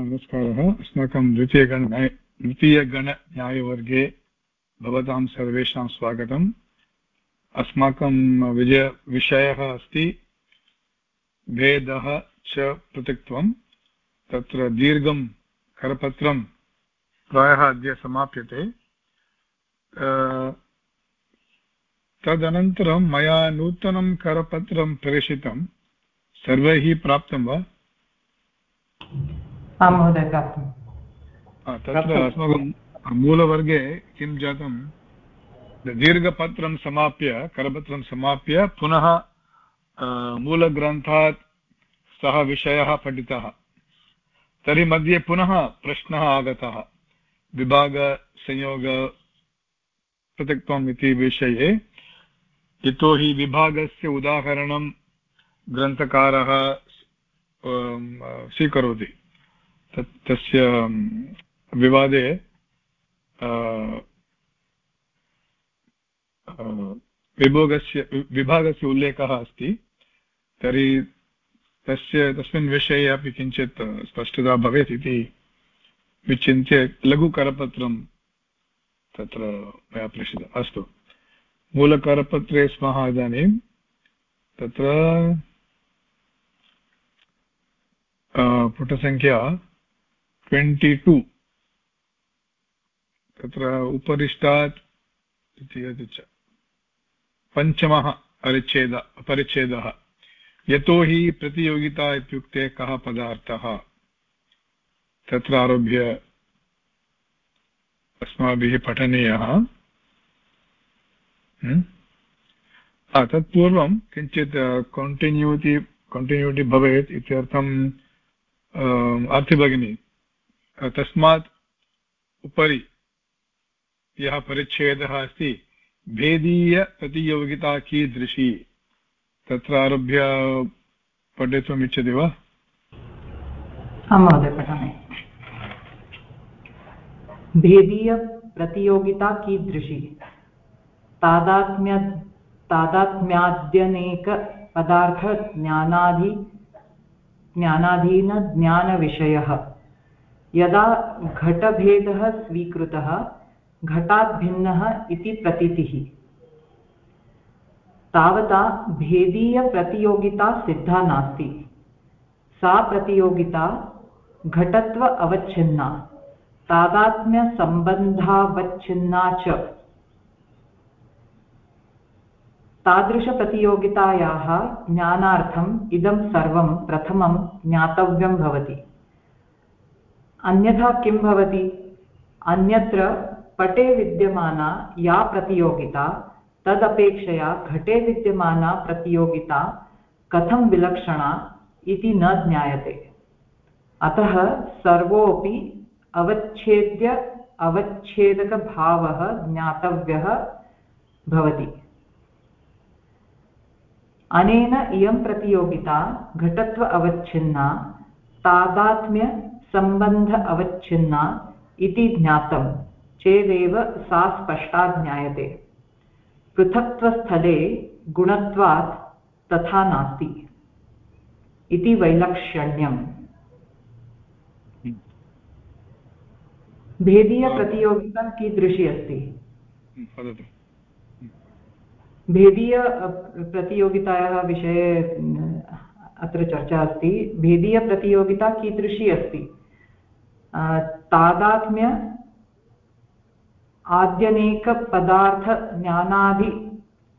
नमस्कारः अस्माकं द्वितीयगण द्वितीयगणन्यायवर्गे भवतां सर्वेषां स्वागतम्। अस्माकं विजय विषयः अस्ति भेदः च पृथक्त्वं। तत्र दीर्घं करपत्रं प्रायः अद्य समाप्यते। तदनन्तरं मया नूतनं करपत्रं प्रेषितं। सर्वैः प्राप्तं वा? आं महोदय प्राप्तं तत्र अस्माकं मूलवर्गे किं जातं? दीर्घपत्रं समाप्य, करपत्रं समाप्य पुनः मूलग्रन्थात् सः विषयः पठितः। तर्हि मध्ये पुनः प्रश्नः आगतः। विभागसंयोग पृथक्त्वम् इति विषये। यतोहि विभागस्य उदाहरणं ग्रन्थकारः स्वीकरोति। तत् तस्य विवादे विभोगस्य विभागस्य उल्लेखः अस्ति। तर्हि तस्य, तस्मिन् विषये अपि किञ्चित् स्पष्टता भवेत् इति विचिन्त्य लघुकरपत्रं तत्र मया प्रेषितम् अस्तु। मूलकरपत्रे स्मः इदानीं, तत्र पुटसङ्ख्या ट्वेण्टि टु। तत्र उपरिष्टात् इति यत् पञ्चमः परिच्छेद, परिच्छेदः। यतोहि प्रतियोगिता इत्युक्ते कः पदार्थः? तत्र आरभ्य अस्माभिः पठनीयः? तत्पूर्वं किञ्चित् कण्टिन्यूटि कण्टिन्यूटि भवेत् इत्यर्थं अर्थिभगिनी तस्मात् उपरि यः परिच्छेदः अस्ति भेदीयप्रतियोगिता कीदृशी? तत्र आरभ्य पठितुम् इच्छति वा भेदीयप्रतियोगिता कीदृशी? तादात्म्य तादात्म्याद्यनेकपदार्थज्ञानादि ज्ञानाधीनज्ञानविषयः। यदा घटभेदः स्वीकृतः घटात् भिन्नः इति प्रतीतिः। तावता भेदीयप्रतियोगिता सिद्धा नास्ति। सा प्रतियोगिता घटत्व अवच्छिन्ना, तादात्म्यसम्बन्धावच्छिन्ना च। तादृशप्रतियोगितायाः ज्ञानार्थम् इदं सर्वं प्रथमं ज्ञातव्यं भवति। अन्यथा किं भवति? अन्यत्र पटे विद्यमाना या प्रतियोगिता, तदपेक्षया घटे विद्यमाना प्रतियोगिता कथं विलक्षणा इति न ज्ञायते। अतः सर्वोऽपि अवच्छेद्य, अवच्छेदकभावः ज्ञातव्यः भवति। अनेन इयं प्रतियोगिता घटत्व अवच्छिन्ना तादात्म्यसम्बन्ध अवच्छिन्ना इति ज्ञातं चेदेव सा स्पष्टा ज्ञायते। पृथक्त्वस्थले गुणत्वात् तथा नास्ति। इति वैलक्षण्यम्। भेदीयप्रतियोगिता कीदृशी अस्ति? भेदीय प्रतियोगितायाः विषये अत्र चर्चा अस्ति। भेदीयप्रतियोगिता कीदृशी अस्ति? तादात्म्य आद्यनेकपदार्थज्ञानादि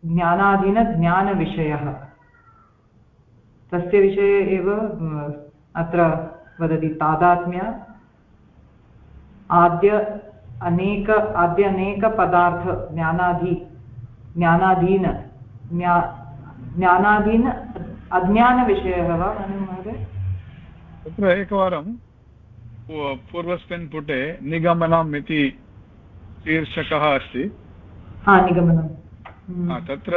ज्ञानाधीनज्ञानविषयः तस्य विषये एव अत्र वदति तादात्म्य आद्य अनेक आद्य अनेकपदार्थ ज्ञानाधि ज्ञानाधीन ज्ञा ज्ञानाधीन अज्ञानविषयः वा महोदय तत्र एकवारं पूर्वस्मिन् पुटे निगमनम् इति शीर्षकः अस्ति। निगमनं तत्र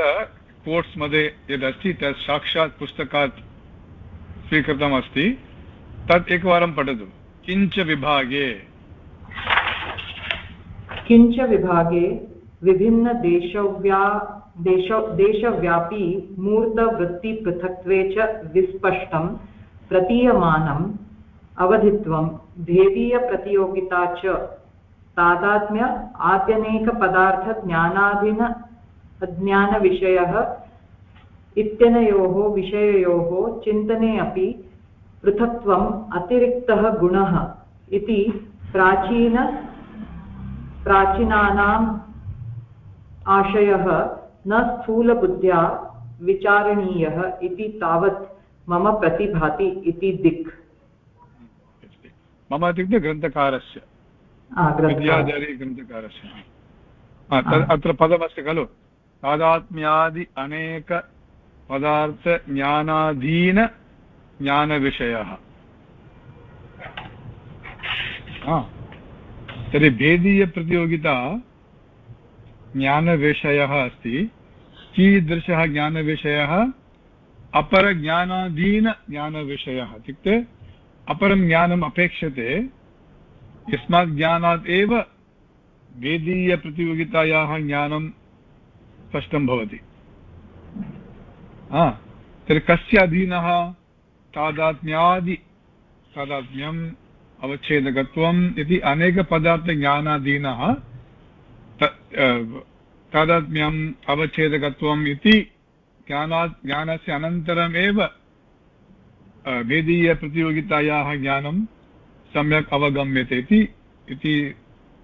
कोट्स् मध्ये यदस्ति तत् साक्षात् पुस्तकात् स्वीकृतमस्ति। तत् एकवारं पठतु। किञ्च विभागे? किञ्च विभागे विभिन्नदेशव्या देश देशव्यापी मूर्तवृत्तिपृथक्त्वे च विस्पष्टं प्रतीयमानं अवधित्वं भेदीयप्रतियोगिता च तादात्म्य आद्यनेकपदार्थज्ञानाधीन अज्ञानविषयः इत्यनयोः विषययोः चिन्तने अपि पृथक्त्वम् अतिरिक्तः गुणः इति प्राचीन प्राचीनानाम् आशयः न स्थूलबुद्ध्या विचारणीयः इति तावत् मम प्रतिभाति इति दिक्। मम इत्युक्ते ग्रन्थकारस्य विद्याधरी ग्रन्थकारस्य अत्र पदमस्ति खलु? तादात्म्यादि अनेक पदार्थज्ञानाधीन ज्ञानविषयः। तर्हि भेदीयप्रतियोगिता ज्ञानविषयः अस्ति। कीदृशः ज्ञानविषयः? अपरज्ञानाधीनज्ञानविषयः इत्युक्ते अपरं ज्ञानम् अपेक्षते। यस्मात् ज्ञानात् एव वेदीयप्रतियोगितायाः ज्ञानं स्पष्टं भवति। तर्हि कस्य अधीनः? तादात्म्यादि, तादात्म्यम् अवच्छेदकत्वम् इति अनेकपदार्थज्ञानाधीनः तादात्म्यम् अवच्छेदकत्वम् इति ज्ञानात्, ज्ञानस्य अनन्तरमेव वेदीयप्रतियोगितायाः ज्ञानं सम्यक् अवगम्यते इति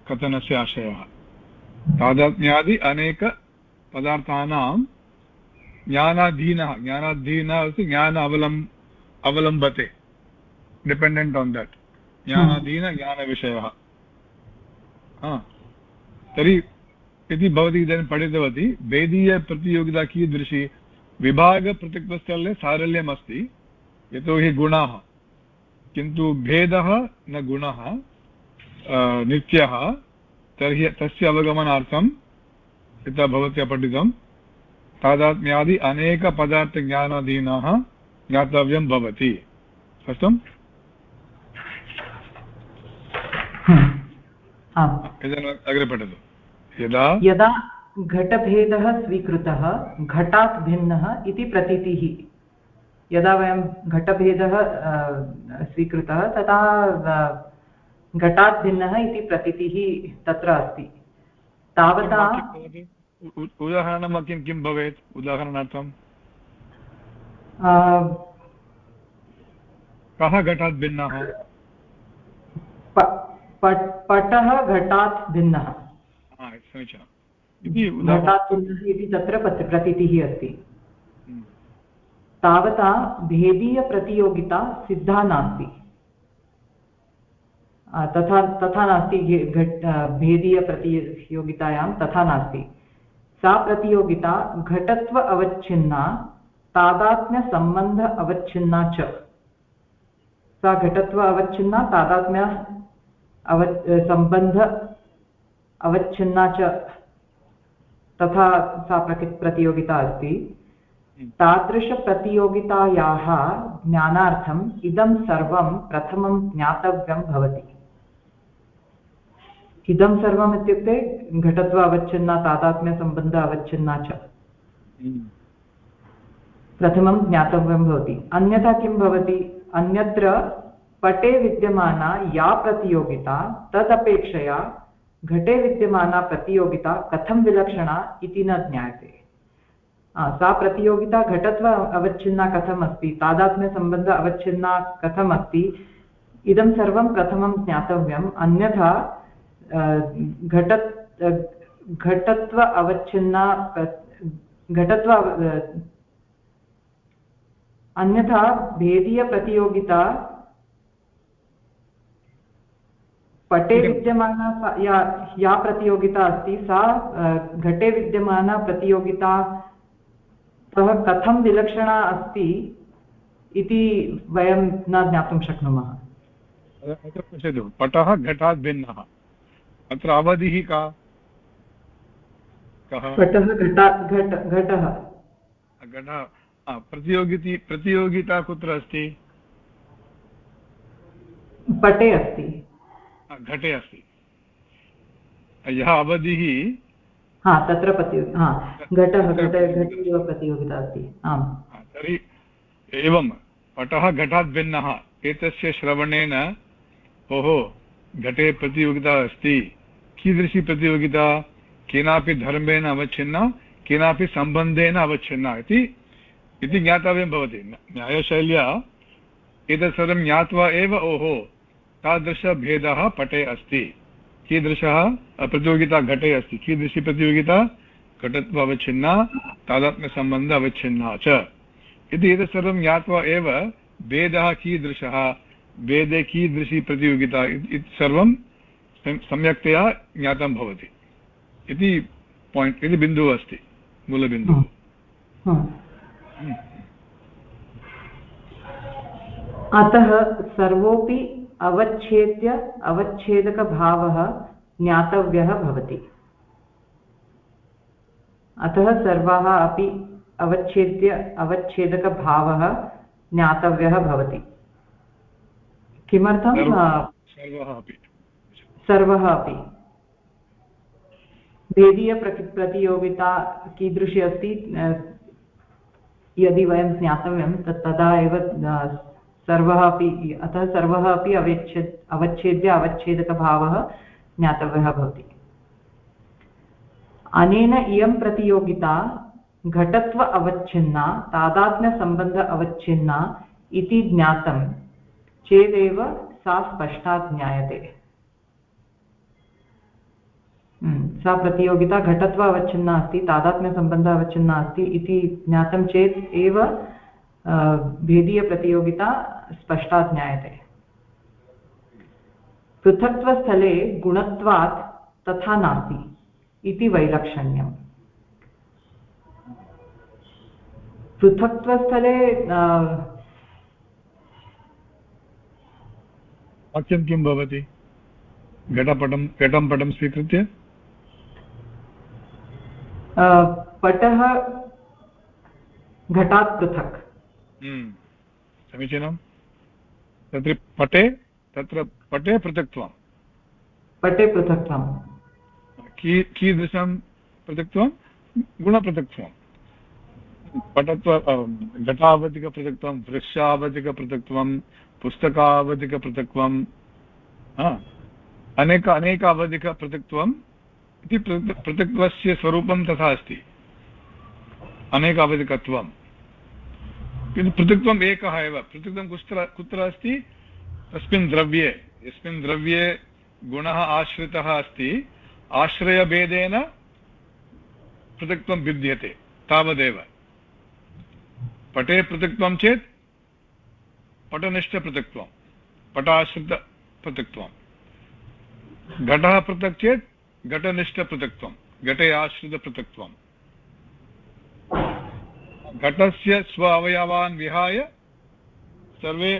कथनस्य आशयः। तादात्म्यादि अनेकपदार्थानां ज्ञानाधीनः ज्ञानाधीनः अस्ति, ज्ञान अवलम्, अवलम्बते। Dependent on that ज्ञानाधीन ज्ञानविषयः। तर्हि इति भवती इदानीं पठितवती वेदीयप्रतियोगिता कीदृशी? विभागपृथक्तस्थले सारल्यम् अस्ति यतोहि गुणाः। किन्तु भेदः न गुणः नित्यः। तर्हि तस्य अवगमनार्थं यथा भवत्या पठितं तादात्म्यादि अनेकपदार्थज्ञानाधीनः ज्ञातव्यं भवति। स्पष्टम् अग्रे पठतु। यदा यदा घटभेदः स्वीकृतः घटात् भिन्नः इति प्रतीतिः। यदा वयं घटभेदः स्वीकृतः तदा घटात् भिन्नः इति प्रतीतिः तत्र अस्ति। तावता उदाहरणं किं किं भवेत् उदाहरणार्थं? कः घटात् भिन्नः पटः घटात् भिन्नः समीचीनम् इति तत्र प्रतीतिः अस्ति। तावता भेदीयप्रतियोगिता सिद्धा नास्ति। तथा तथा नास्ति भेदीयप्रतियोगितायां तथा नास्ति। सा प्रतियोगिता घटत्व अवच्छिन्ना, तादात्म्यसम्बन्ध अवच्छिन्ना च। सा घटत्व अवच्छिन्ना, तादात्म्य अव सम्बन्ध अवच्छिन्ना च। तथा सा प्रतियोगिता अस्ति। तादृशप्रतियोगितायाः ज्ञानार्थम् इदं सर्वं प्रथमं ज्ञातव्यं भवति। इदं सर्वम् इत्युक्ते घटत्व अवच्छिन्ना, तादात्म्यसम्बन्ध अवच्छिन्ना च। प्रथमं ज्ञातव्यं भवति। अन्यथा किं भवति? अन्यत्र पटे विद्यमाना या प्रतियोगिता, तदपेक्षया घटे विद्यमाना प्रतियोगिता कथं विलक्षणा इति न ज्ञायते। सा प्रतियोगिता घटत्व अवच्छिन्ना कथम् अस्ति तादात्म्यसम्बन्ध अवच्छिन्ना कथम् अस्ति इदं सर्वं प्रथमं ज्ञातव्यम्। अन्यथा घट घटत्व अवच्छिन्ना घटत्व अन्यथा भेदीयप्रतियोगिता पटे विद्यमाना या या प्रतियोगिता अस्ति सा घटे विद्यमाना प्रतियोगिता सः कथं विलक्षणा अस्ति इति वयं न ज्ञातुं शक्नुमः। पश्यतु पटः घटात् भिन्नः। अत्र अवधिः का? कः? घटः घटः घटः। प्रतियोगिति प्रतियोगिता कुत्र अस्ति? पटे अस्ति। घटे अस्ति। यः अवधिः हा तत्र प्रतियोगि हा घटः घट घटे एव प्रतियोगिता अस्ति आम्। तर्हि एवं पटः घटात् भिन्नः एतस्य श्रवणेन ओहो घटे प्रतियोगिता अस्ति। कीदृशी प्रतियोगिता? केनापि धर्मेण अवच्छिन्ना केनापि सम्बन्धेन अवच्छिन्ना इति इति ज्ञातव्यं भवति। न्यायशैल्या एतत् सर्वं ज्ञात्वा एव ओहो तादृशभेदः पटे अस्ति। कीदृशः? प्रतियोगिता घटे अस्ति। कीदृशी प्रतियोगिता? घटत्व अवच्छिन्ना तादात्म्यसम्बन्ध अवच्छिन्ना च। इति एतत् सर्वं ज्ञात्वा एव भेदः कीदृशः? वेदे कीदृशी प्रतियोगिता? इति सर्वं सम्यक्तया ज्ञातं भवति। इति पायिण्ट् इति बिन्दुः अस्ति। मूलबिन्दुः। अतः सर्वोऽपि अवच्छेद्य अवच्छेदकभावः ज्ञातव्यः भवति। अतः सर्वाः अपि अवच्छेद्य अवच्छेदकभावः ज्ञातव्यः भवति। किमर्थं? सर्वः अपि। भेदीयप्रतियोगिता कीदृशी अस्ति? यदि वयं ज्ञातव्यं तत् तदा एव सर्वः अपि अतः सर्वः अपि अवच्छेद् अवच्छेद्य अवच्छेदकभावः ज्ञातव्यः भवति। अनेन इयं प्रतियोगिता घटत्व अवच्छिन्ना तादात्म्यसम्बन्ध अवच्छिन्ना इति ज्ञातं चेदेव सा स्पष्टा ज्ञायते। हम्म, सा प्रतियोगिता घटत्व अवच्छिन्ना अस्ति तादात्म्यसम्बन्धः अवच्छिन्ना अस्ति इति ज्ञातं चेत् एव भेदीयप्रतियोगिता स्पष्टा ज्ञायते। पृथक्त्वस्थले गुणत्वात् तथा नास्ति इति वैलक्षण्यम्। पृथक्त्वस्थले वाक्यं किं भवति? घटपटं घटं पटं स्वीकृत्य? पटः घटात् पृथक्। समीचीनं तत्र पटे तत्र पटे पृथक्त्वं पटे पृथक्त्वं की कीदृशं पृथक्त्वं गुणपृथक्त्वं पटत्व घटावधिकपृथक्त्वं वृक्षावधिकपृथक्त्वं पुस्तकावधिकपृथक्त्वं अनेक अनेकावधिकपृथक्त्वम् इति पृथक्त्वस्य स्वरूपं तथा अस्ति। अनेकावधिकत्वं किन्तु पृथक्त्वम् एकः एव, पृथक्त्वं कुत्र कुत्र अस्ति? तस्मिन् द्रव्ये, यस्मिन् द्रव्ये गुणः आश्रितः अस्ति, आश्रयभेदेन पृथक्त्वं भिद्यते, तावदेव। पटे पृथक्त्वं चेत् पटनिष्ठपृथक्त्वं, पटाश्रितपृथक्त्वं। घटः पृथक् चेत् घटनिष्ठपृथक्त्वं, घटे आश्रितपृथक्त्वं। घटस्य स्व अवयवान् विहाय सर्वे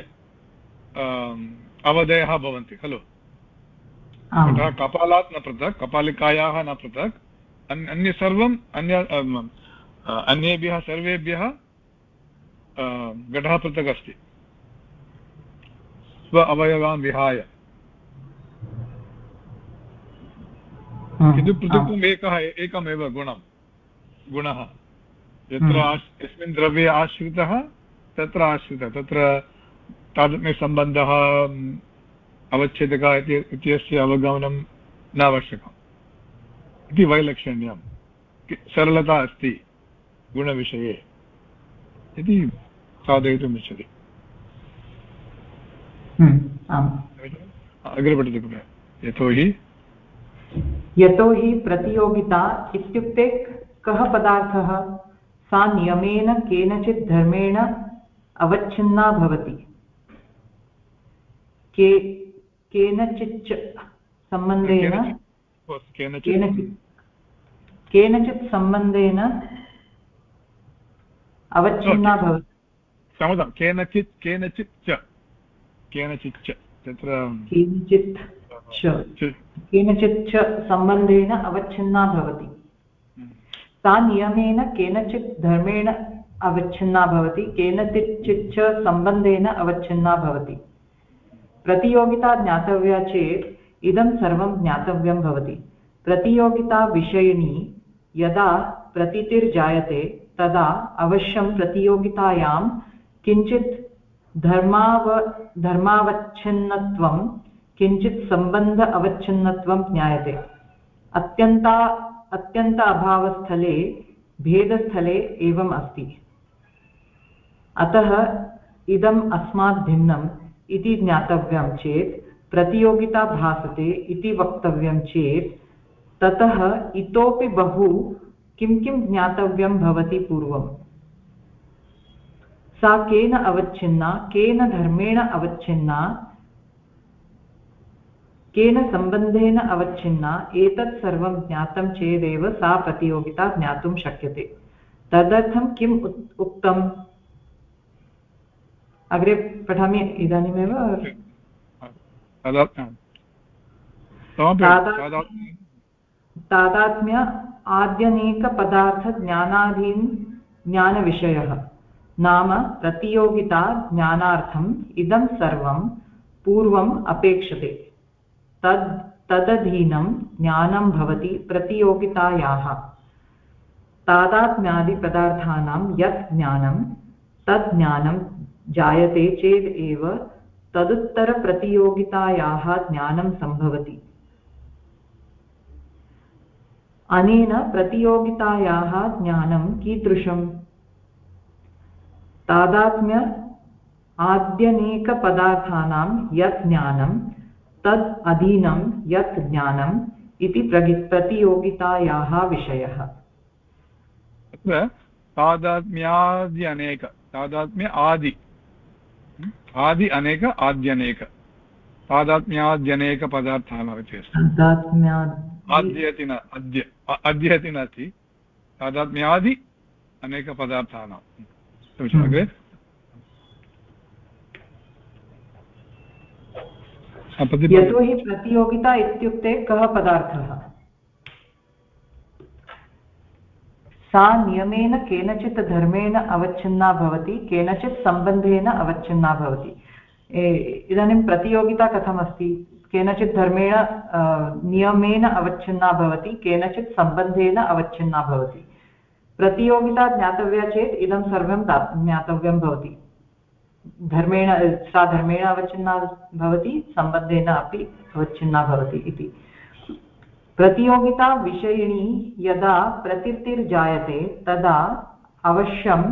अवधयः भवन्ति खलु? घटः कपालात् न पृथक् कपालिकायाः न पृथक् अन्य सर्वम् अन्य अन्येभ्यः सर्वेभ्यः घटः पृथक् अस्ति। स्व अवयवान् विहाय। किन्तु पृथक्त्वम् एकः एकमेव गुणं गुणः। यत्र यस्मिन् द्रव्ये आश्रितः तत्र आश्रितः। तत्र तादृशसम्बन्धः अवच्छेदकः इत्यस्य अवगमनं न आवश्यकम् इति वैलक्षण्यं। सरलता अस्ति गुणविषये। इति साधयितुम् इच्छति। अग्रे पठतु कृपया यतोहि। यतोहि प्रतियोगिता इत्युक्ते कः पदार्थः? सा नियमेन केनचित् धर्मेण अवच्छिन्ना भवति। के केनचिच् सम्बन्धेन केनचित् केनचित्। सम्बन्धेन अवच्छिन्ना भवति। क्षमतां केनचित् केनचित् च। केनचित् च। तत्र केनचित् च। केनचित् च सम्बन्धेन अवच्छिन्ना भवति। सा नियमेन केनचित् धर्मेण अवच्छिन्ना भवति केनचित् च सम्बन्धेन अवच्छिन्ना भवति। प्रतियोगिता ज्ञातव्या चेत् इदं सर्वं ज्ञातव्यं भवति। प्रतियोगिताविषयिणी यदा प्रतीतिर्जायते, तदा अवश्यं प्रतियोगितायां किञ्चित् धर्माव, धर्मावच्छिन्नत्वं, किञ्चित् सम्बन्ध अवच्छिन्नत्वं ज्ञायते। अत्यन्ता अत्यन्त अभावस्थले भेदस्थले एवम् अस्ति। अतः इदम् अस्मात् भिन्नम् इति ज्ञातव्यं चेत्, प्रतियोगिता भासते इति वक्तव्यं चेत्, ततः इतोपि बहु किं किं ज्ञातव्यं भवति पूर्वम्। सा केन अवच्छिन्ना, केन धर्मेण अवच्छिन्ना केन सम्बन्धेन अवच्छिन्ना एतत् सर्वं ज्ञातं चेदेव सा प्रतियोगिता ज्ञातुं शक्यते। तदर्थं किम् उक्तम्? अग्रे पठामि इदानीमेव? तादात्म्य आद्यनेकपदार्थज्ञानाधीन् ज्ञानविषयः। नाम प्रतियोगिता ज्ञानार्थम् इदं सर्वं पूर्वम् अपेक्षते। तद्, तदधीनं ज्ञानं भवति प्रतियोगितायाः। तादात्म्यादिपदार्थानां यत् ज्ञानं तत् ज्ञानं जायते चेत् एव तदुत्तरप्रतियोगितायाः ज्ञानं सम्भवति। अनेन प्रतियोगितायाः ज्ञानं कीदृशम्? तादात्म्य आद्यनेकपदार्थानां यत् ज्ञानं तद् अधीनं यत् ज्ञानम् इति प्रतियोगितायाः विषयः। अत्र तादात्म्यादि अनेक तादात्म्य आदि। आदि अनेक आद्यनेक। तादात्म्याद्यनेकपदार्थाः अस्ति। आद्यति न अद्य अद्यति नास्ति तादात्म्यादि अनेकपदार्थानां। अग्रे? यतोहि प्रतियोगिता इत्युक्ते कः पदार्थः? सा नियमेन केनचित् धर्मेण अवच्छिन्ना भवति, केनचित् सम्बन्धेन अवच्छिन्ना भवति। इदानीं प्रतियोगिता कथमस्ति? केनचित् धर्मेण नियमेन अवच्छिन्ना भवति, केनचित् सम्बन्धेन अवच्छिन्ना भवति। प्रतियोगिता ज्ञातव्या चेत् इदं सर्वं ज्ञातव्यं भवति। धर्मेण, सा धर्मेण अवच्छिन्ना भवति सम्बन्धेन अपि अवच्छिन्ना भवति इति। प्रतियोगिताविषयिणी यदा प्रतीर्तिर्जायते, तदा अवश्यं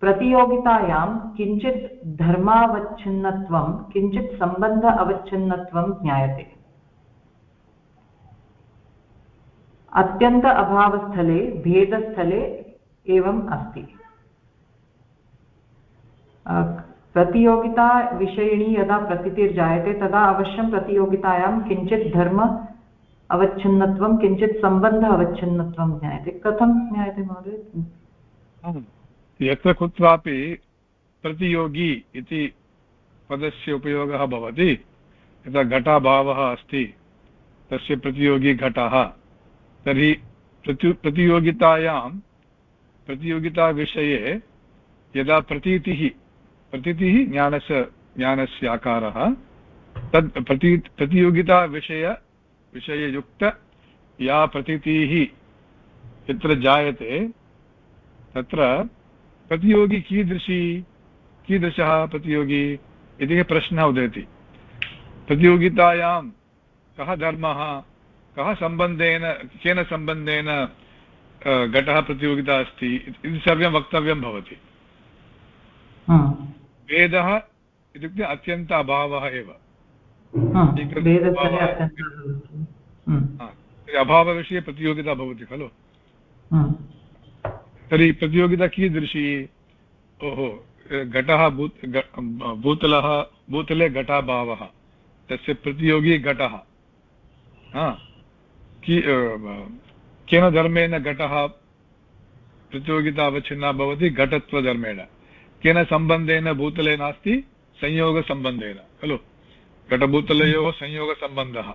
प्रतियोगितायां किञ्चित् धर्मावच्छिन्नत्वं, किञ्चित् सम्बन्ध अवच्छिन्नत्वं ज्ञायते। अत्यन्त अभावस्थले, भेदस्थले एवम् अस्ति। प्रतियोगिताविषयिणी यदा प्रतीतिर्जायते, तदा अवश्यं प्रतियोगितायां किञ्चित् धर्म अवच्छिन्नत्वं, किञ्चित् सम्बन्ध अवच्छिन्नत्वं ज्ञायते। कथं ज्ञायते महोदय? यत्र कुत्रापि प्रतियोगी इति पदस्य उपयोगः भवति, यदा घटाभावः अस्ति, तस्य प्रतियोगी घटः, तर्हि प्रति, प्रतियोगितायां, प्रतियोगिताविषये यदा प्रतीतिः प्रतीतिः ज्ञानस्य ज्ञानस्य आकारः तद् प्रती प्रतियोगिताविषय विषययुक्त या प्रतीतिः यत्र जायते, तत्र प्रतियोगी कीदृशी, कीदृशः प्रतियोगी इति प्रश्नः उदेति। प्रतियोगितायां कः धर्मः, कः सम्बन्धेन, केन सम्बन्धेन घटः प्रतियोगिता अस्ति, इति सर्वं वक्तव्यं भवति। वेदः इत्युक्ते अत्यन्त अभावः एव अभावविषये प्रतियोगिता भवति खलु। तर्हि प्रतियोगिता कीदृशी? ओहो घटः भूत् भूतलः भूतले घटाभावः। तस्य प्रतियोगी घटः। केन धर्मेण घटः? प्रतियोगिता अवच्छिन्ना भवति घटत्वधर्मेण। केन सम्बन्धेन भूतले नास्ति? संयोगसम्बन्धेन खलु? घटभूतलयोः संयोगसम्बन्धः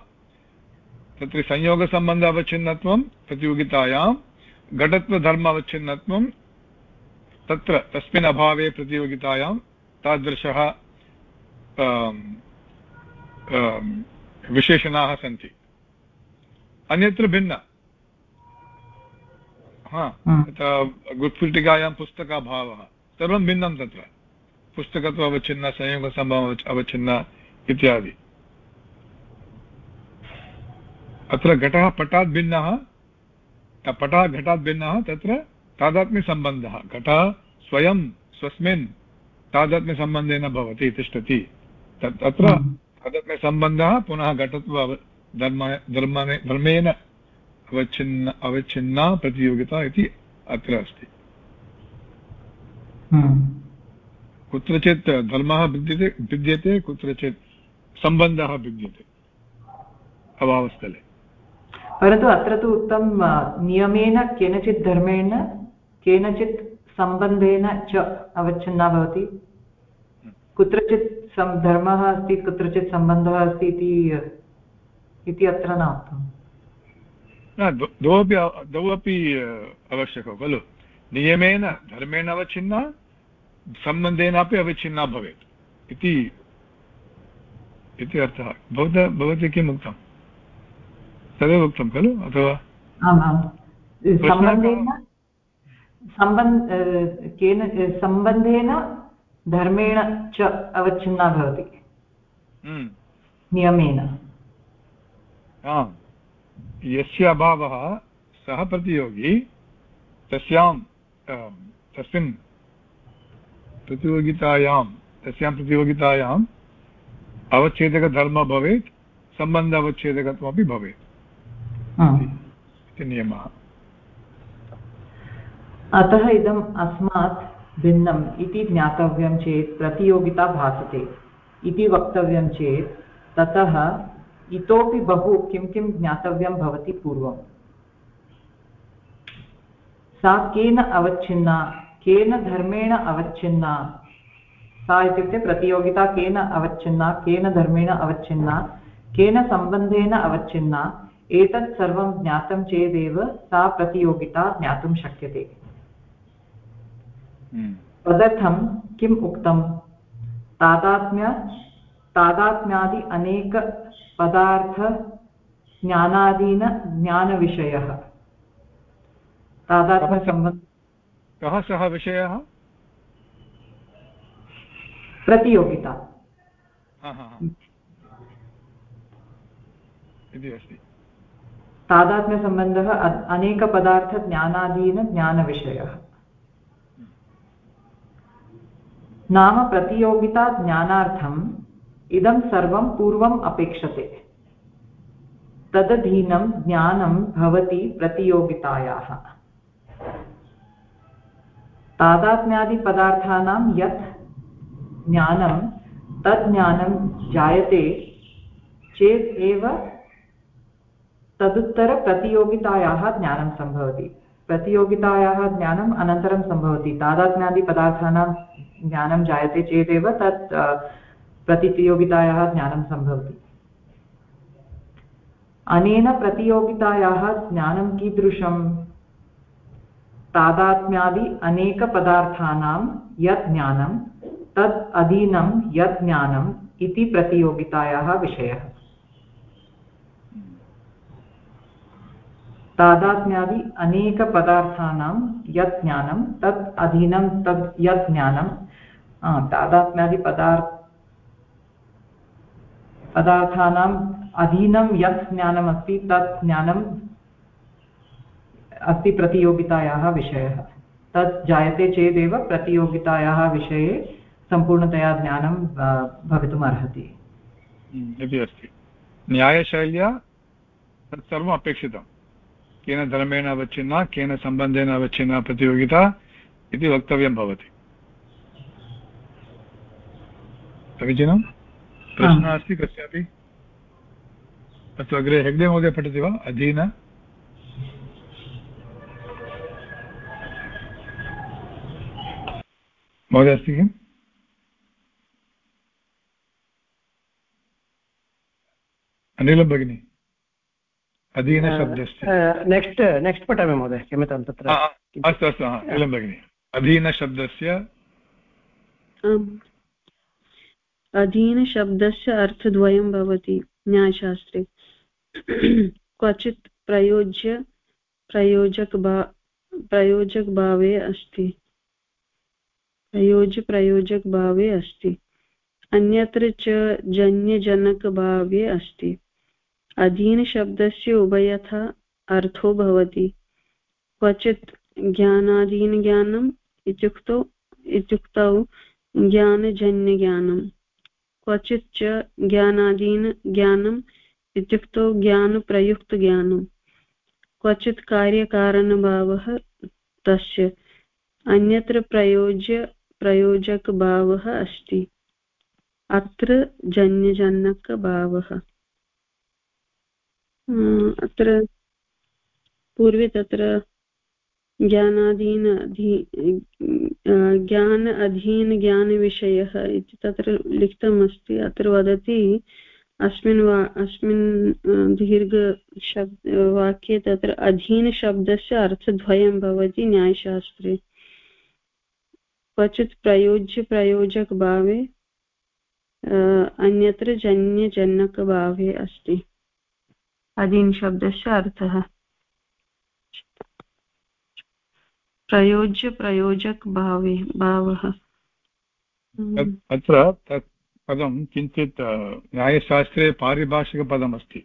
तत्र संयोगसम्बन्ध अवच्छिन्नत्वं प्रतियोगितायां घटत्वधर्म अवच्छिन्नत्वं तत्र तस्मिन् अभावे प्रतियोगितायां तादृशः विशेषणाः सन्ति। अन्यत्र भिन्न। हा गुत्फुटिकायां पुस्तकाभावः। सर्वं भिन्नं तत्र पुस्तकत्व अवच्छिन्न संयोगसम्भव अवच्छिन्न इत्यादि अत्र घटः पटात् भिन्नः पटः घटात् भिन्नः तत्र तादात्म्यसम्बन्धः घटः स्वयं स्वस्मिन् तादात्म्यसम्बन्धेन भवति तिष्ठति तत् अत्र हम्म। तादात्म्यसम्बन्धः पुनः घटत्व धर्म धर्मेण अवच्छिन्न अवच्छिन्ना प्रतियोगिता इति अत्र अस्ति। कुत्रचित् धर्मः भिद्यते भिद्यते कुत्रचित् सम्बन्धः भिद्यते अभावस्थले। परन्तु अत्र तु उक्तं नियमेन केनचित् धर्मेण केनचित् सम्बन्धेन च अवच्छिन्ना भवति। कुत्रचित् धर्मः अस्ति कुत्रचित् सम्बन्धः अस्ति इति अत्र न उक्तम् द्वौ अपि द्वौ अपि आवश्यकौ खलु। नियमेन धर्मेण अवच्छिन्ना सम्बन्धेनापि अवच्छिन्ना भवेत्। इति इति अर्थः। भवतः भवती किम् उक्तम् तदेव उक्तं खलु? अथवा केन सम्बन्धेन धर्मेण च अवच्छिन्ना भवति। हम्म। नियमेन। यस्य अभावः सः प्रतियोगी तस्यां तस्मिन् प्रतियोगितायां तस्यां प्रतियोगितायाम् अवच्छेदकधर्मः भवेत् सम्बन्ध अवच्छेदकत्वमपि भवेत् इति नियमः। अतः इदम् अस्मात् भिन्नम् इति ज्ञातव्यं चेत् प्रतियोगिता भासते। इति वक्तव्यं चेत् ततः इतोपि बहु किं किं ज्ञातव्यं भवति पूर्वम्। सा केन अवच्छिन्ना केन धर्मेण अवच्छिन्ना? सा इत्युक्ते प्रतियोगिता केन अवच्छिन्ना केन धर्मेण अवच्छिन्ना केन सम्बन्धेन अवच्छिन्ना एतत् सर्वं ज्ञातं चेदेव सा प्रतियोगिता ज्ञातुं शक्यते। हम्म। तदर्थं किम् उक्तं? तादात्म्य तादात्म्यादि अनेकपदार्थज्ञानादीन ज्ञानविषयः। तादात्म्यसम्बन्ध कः सः विषयः प्रतियोगिता। इति अस्ति तादात्म्यसम्बन्धः अनेकपदार्थज्ञानादीनज्ञानविषयः नाम प्रतियोगिताज्ञानार्थम् इदं सर्वं पूर्वम् अपेक्षते। तदधीनं ज्ञानं भवति प्रतियोगितायाः। तादात्म्यादिपदार्थानां यत् ज्ञानं तत् ज्ञानं जायते चेत् एव तदुत्तरप्रतियोगितायाः ज्ञानं सम्भवति। प्रतियोगितायाः ज्ञानम् अनन्तरं सम्भवति। तादात्म्यादिपदार्थानां ज्ञानं जायते चेदेव तत् प्रतियोगितायाः ज्ञानं सम्भवति। अनेन प्रतियोगितायाः ज्ञानं कीदृशं तादात्म्यादि अनेकपदार्थानां यत् ज्ञानं, तत् अधीनं यत् ज्ञानम् इति प्रतियोगितायाः विषयः। तादात्म्यादि अनेकपदार्थानां यत् ज्ञानं, तत् अधीनं, तद् यत् ज्ञानं तादात्म्यादिपदार्थ पदार्थानाम् अधीनं यत् ज्ञानमस्ति, तत् ज्ञानम् अस्ति प्रतियोगितायाः विषयः। तत् जायते चेदेव प्रतियोगितायाः विषये सम्पूर्णतया ज्ञानं भवितुम् अर्हति। इति अस्ति। न्यायशैल्या तत्सर्वम् अपेक्षितम् केन धर्मेण अवच्छिन्ना केन सम्बन्धेन अवच्छिन्ना प्रतियोगिता इति वक्तव्यं भवति। समीचीनं? प्रश्नः अस्ति कस्यापि? अस्तु अग्रे हेग्डे महोदय पठति वा? अधीन। महोदय अस्ति किम् अनिलं भगिनी अधीनशब्दस्य नेक्स्ट् नेक्स्ट् पठामि महोदय क्षम्यतां तत्र। अस्तु अस्तु एवं भगिनि अधीनशब्दस्य अधीनशब्दस्य अर्थद्वयं भवति न्यायशास्त्रे। क्वचित् प्रयोज्य प्रयोजकभा प्रयोजकभावे अस्ति। प्रयोज्यप्रयोजकभावे अस्ति। अन्यत्र च जन्यजनकभावे अस्ति। अधीनशब्दस्य उभयथा अर्थो भवति। क्वचित् ज्ञानाधीनज्ञानम् इत्युक्तौ इत्युक्तौ ज्ञानजन्यज्ञानम्। क्वचित् च ज्ञानाधीनज्ञानम् इत्युक्तौ ज्ञानप्रयुक्तज्ञानम्। क्वचित् कार्यकारणभावः तस्य। अन्यत्र प्रयोज्य प्रयोजकभावः अस्ति। अत्र जन्यजनकभावः। अत्र पूर्वे तत्र ज्ञानाधीन ज्ञान अधीन ज्ञानविषयः इति तत्र लिखितमस्ति। अत्र वदति, अस्मिन् वा, अस्मिन् दीर्घशब्द वाक्ये तत्र अधीनशब्दस्य अर्थद्वयं भवति न्यायशास्त्रे। क्वचित् प्रयोज्य प्रयोजकभावे अन्यत्र जन्यजनकभावे अस्ति। अधीनशब्दस्य अर्थः? प्रयोज्य प्रयोजक भावे भावः अत्र तत् पदं किञ्चित् न्यायशास्त्रे पारिभाषिकपदमस्ति।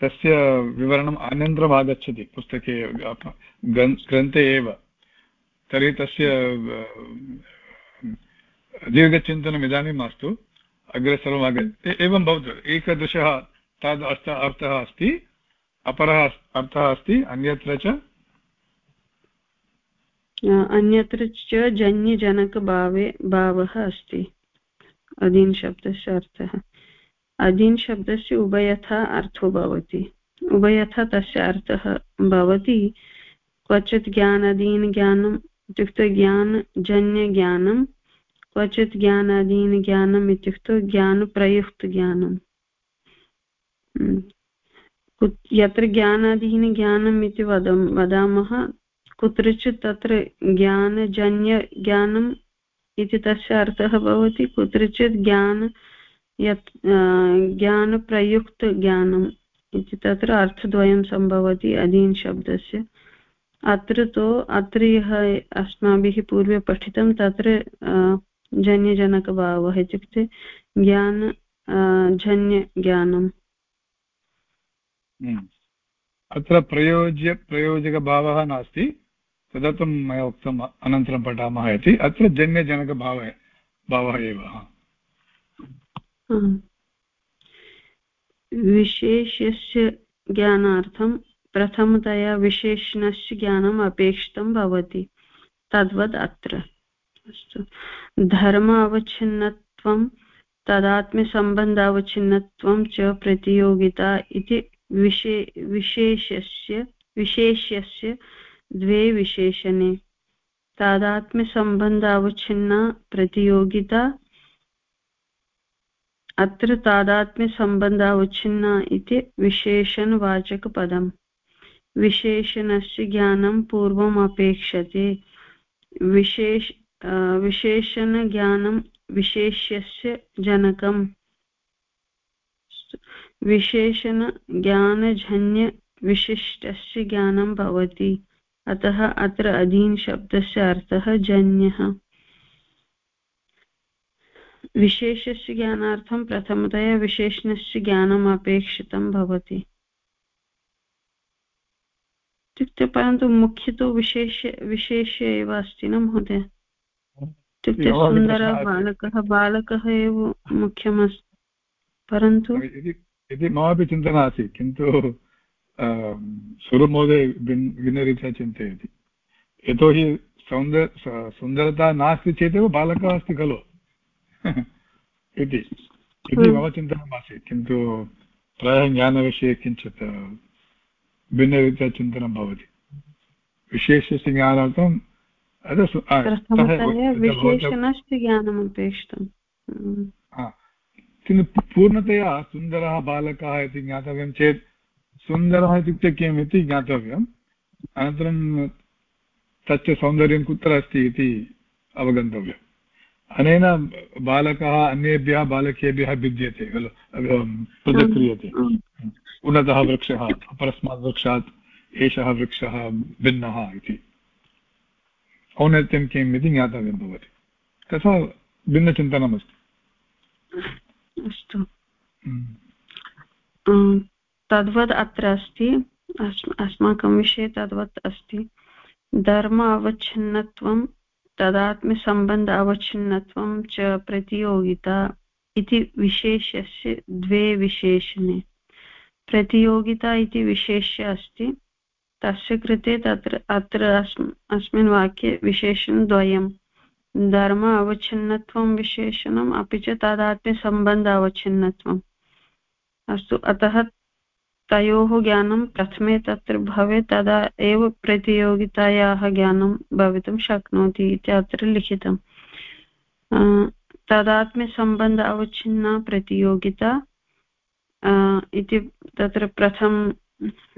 तस्य विवरणम् अनन्तरम् आगच्छति पुस्तके ग्रन्थे एव। तर्हि तस्य दीर्घचिन्तनम् इदानीं मास्तु। अग्रे सर्वम् एवं भवतु। एकदृशः तद् अर्थः अस्ति। अपरः अर्थः अस्ति। अन्यत्र च? अन्यत्र च जन्यजनकभावे, भावः अस्ति। अधीनशब्दस्य अर्थः। अधीनशब्दस्य उभयथा अर्थो भवति। उभयथा तस्य अर्थः भवति। क्वचित् ज्ञानाधीनज्ञानम् इत्युक्ते ज्ञानजन्यज्ञानं क्वचित् ज्ञानाधीनज्ञानम् इत्युक्ते ज्ञानप्रयुक्तज्ञानम् यत्र ज्ञानाधीनज्ञानम् इति वद, वदामः, कुत्रचित् तत्र ज्ञानजन्यज्ञानम् इति तस्य अर्थः भवति, कुत्रचित् ज्ञान यत् ज्ञानप्रयुक्तज्ञानम् इति तत्र अर्थद्वयं सम्भवति, अधीनशब्दस्य। अत्र तु अत्र यः अस्माभिः पूर्वे पठितं तत्र जन्यजनकभावः इत्युक्ते ज्ञान जन्यज्ञानम्। हम्म। अत्र प्रयोज्य प्रयोजकभावः नास्ति। तदर्थं मया उक्तम् अनन्तरं पठामः इति। अत्र जन्यजनकभावः भावः एव विशेषस्य ज्ञानार्थं प्रथमतया विशेषणस्य ज्ञानम् अपेक्षितं भवति। तद्वद् अत्र। अस्तु। धर्म अवच्छिन्नत्वं तदात्म्यसम्बन्धावच्छिन्नत्वं च प्रतियोगिता इति विशे, विशेषस्य, विशेष्यस्य द्वे विशेषणे। तादात्म्यसम्बन्धावच्छिन्ना प्रतियोगिता, अत्र तादात्म्यसम्बन्धावच्छिन्ना इति विशेषणवाचकपदम्। विशेषणस्य ज्ञानं पूर्वम् अपेक्षते। विशेष विशेषणज्ञानं विशेष्यस्य जनकम्। विशेषणज्ञानजन्यविशिष्टस्य ज्ञानं भवति। अतः अत्र अधीनशब्दस्य अर्थः जन्यः। विशेषस्य ज्ञानार्थं प्रथमतया विशेषणस्य ज्ञानम् अपेक्षितं भवति। इत्युक्ते परन्तु मुख्य तु विशेष विशेष्य एव अस्ति न महोदय? इत्युक्ते सुन्दरः बालकः बालकः एव मुख्यमस्ति परन्तु इति ममापि चिन्तना आसीत् किन्तु स्वरूपमहोदय भिन्नरीत्या चिन्तयति। यतोहि सौन्दर सुन्दरता नास्ति चेदेव बालकः अस्ति खलु। इति। इति मम चिन्तनम् आसीत् किन्तु प्रायः ज्ञानविषये किञ्चित् भिन्नरीत्या चिन्तनं भवति। विशेषस्य ज्ञानार्थं किन्तु पूर्णतया सुन्दरः बालकः इति ज्ञातव्यं चेत् सुन्दरः इत्युक्ते किम् इति ज्ञातव्यम्। अनन्तरं तच्च सौन्दर्यं कुत्र अस्ति इति अवगन्तव्यम्। अनेन बालकः अन्येभ्यः बालकेभ्यः भिद्यते खलु पृथक् क्रियते उन्नतः वृक्षः अपरस्मात् वृक्षात् एषः वृक्षः भिन्नः इति। औन्नत्यं किम् इति ज्ञातव्यं भवति। तथा भिन्नचिन्तनमस्ति। अस्तु। हम्म। तद्वत् अत्र अस्ति। अस्माकं विषये तद्वत् अस्ति। धर्म अवच्छिन्नत्वं तदात्म्यसम्बन्ध अवच्छिन्नत्वं च प्रतियोगिता इति विशेषस्य द्वे विशेषणे। प्रतियोगिता इति विशेष्य अस्ति। तस्य कृते तत्र, अत्र अस्मिन् वाक्ये विशेषणद्वयं धर्म अवच्छिन्नत्वं विशेषणम्, अपि च तादात्म्यसम्बन्ध अवच्छिन्नत्वम्। अस्तु, अतः तयोः ज्ञानं प्रथमे तत्र भवेत्, तदा एव प्रतियोगितायाः ज्ञानं भवितुं शक्नोति इति अत्र लिखितम्। तादात्म्यसम्बन्ध अवच्छिन्ना प्रतियोगिता। इति तत्र प्रथम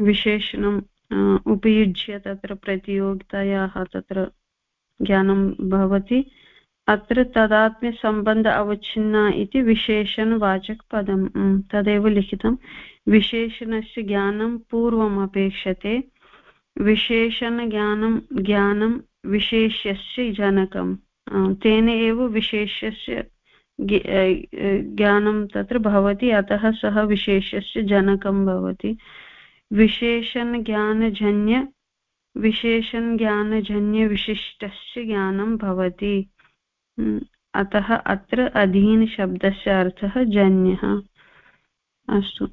विशेषणम् उपयुज्य तत्र प्रतियोगितायाः तत्र ज्ञानं भवति। अत्र तदात्म्यसम्बन्ध अवच्छिन्ना इति विशेषणवाचकपदं तदेव लिखितं। विशेषणस्य ज्ञानं पूर्वम् अपेक्षते विशेषणज्ञानं, ज्ञानं विशेष्यस्य जनकं तेन एव विशेषस्य ज्ञानं तत्र भवति, अतः सः विशेषस्य जनकं भवति। विशेषणज्ञानजन्य विशेषणज्ञानजन्यविशिष्टस्य ज्ञानं भवति। अतः अत्र अधीनशब्दस्य अर्थः जन्यः। अस्तु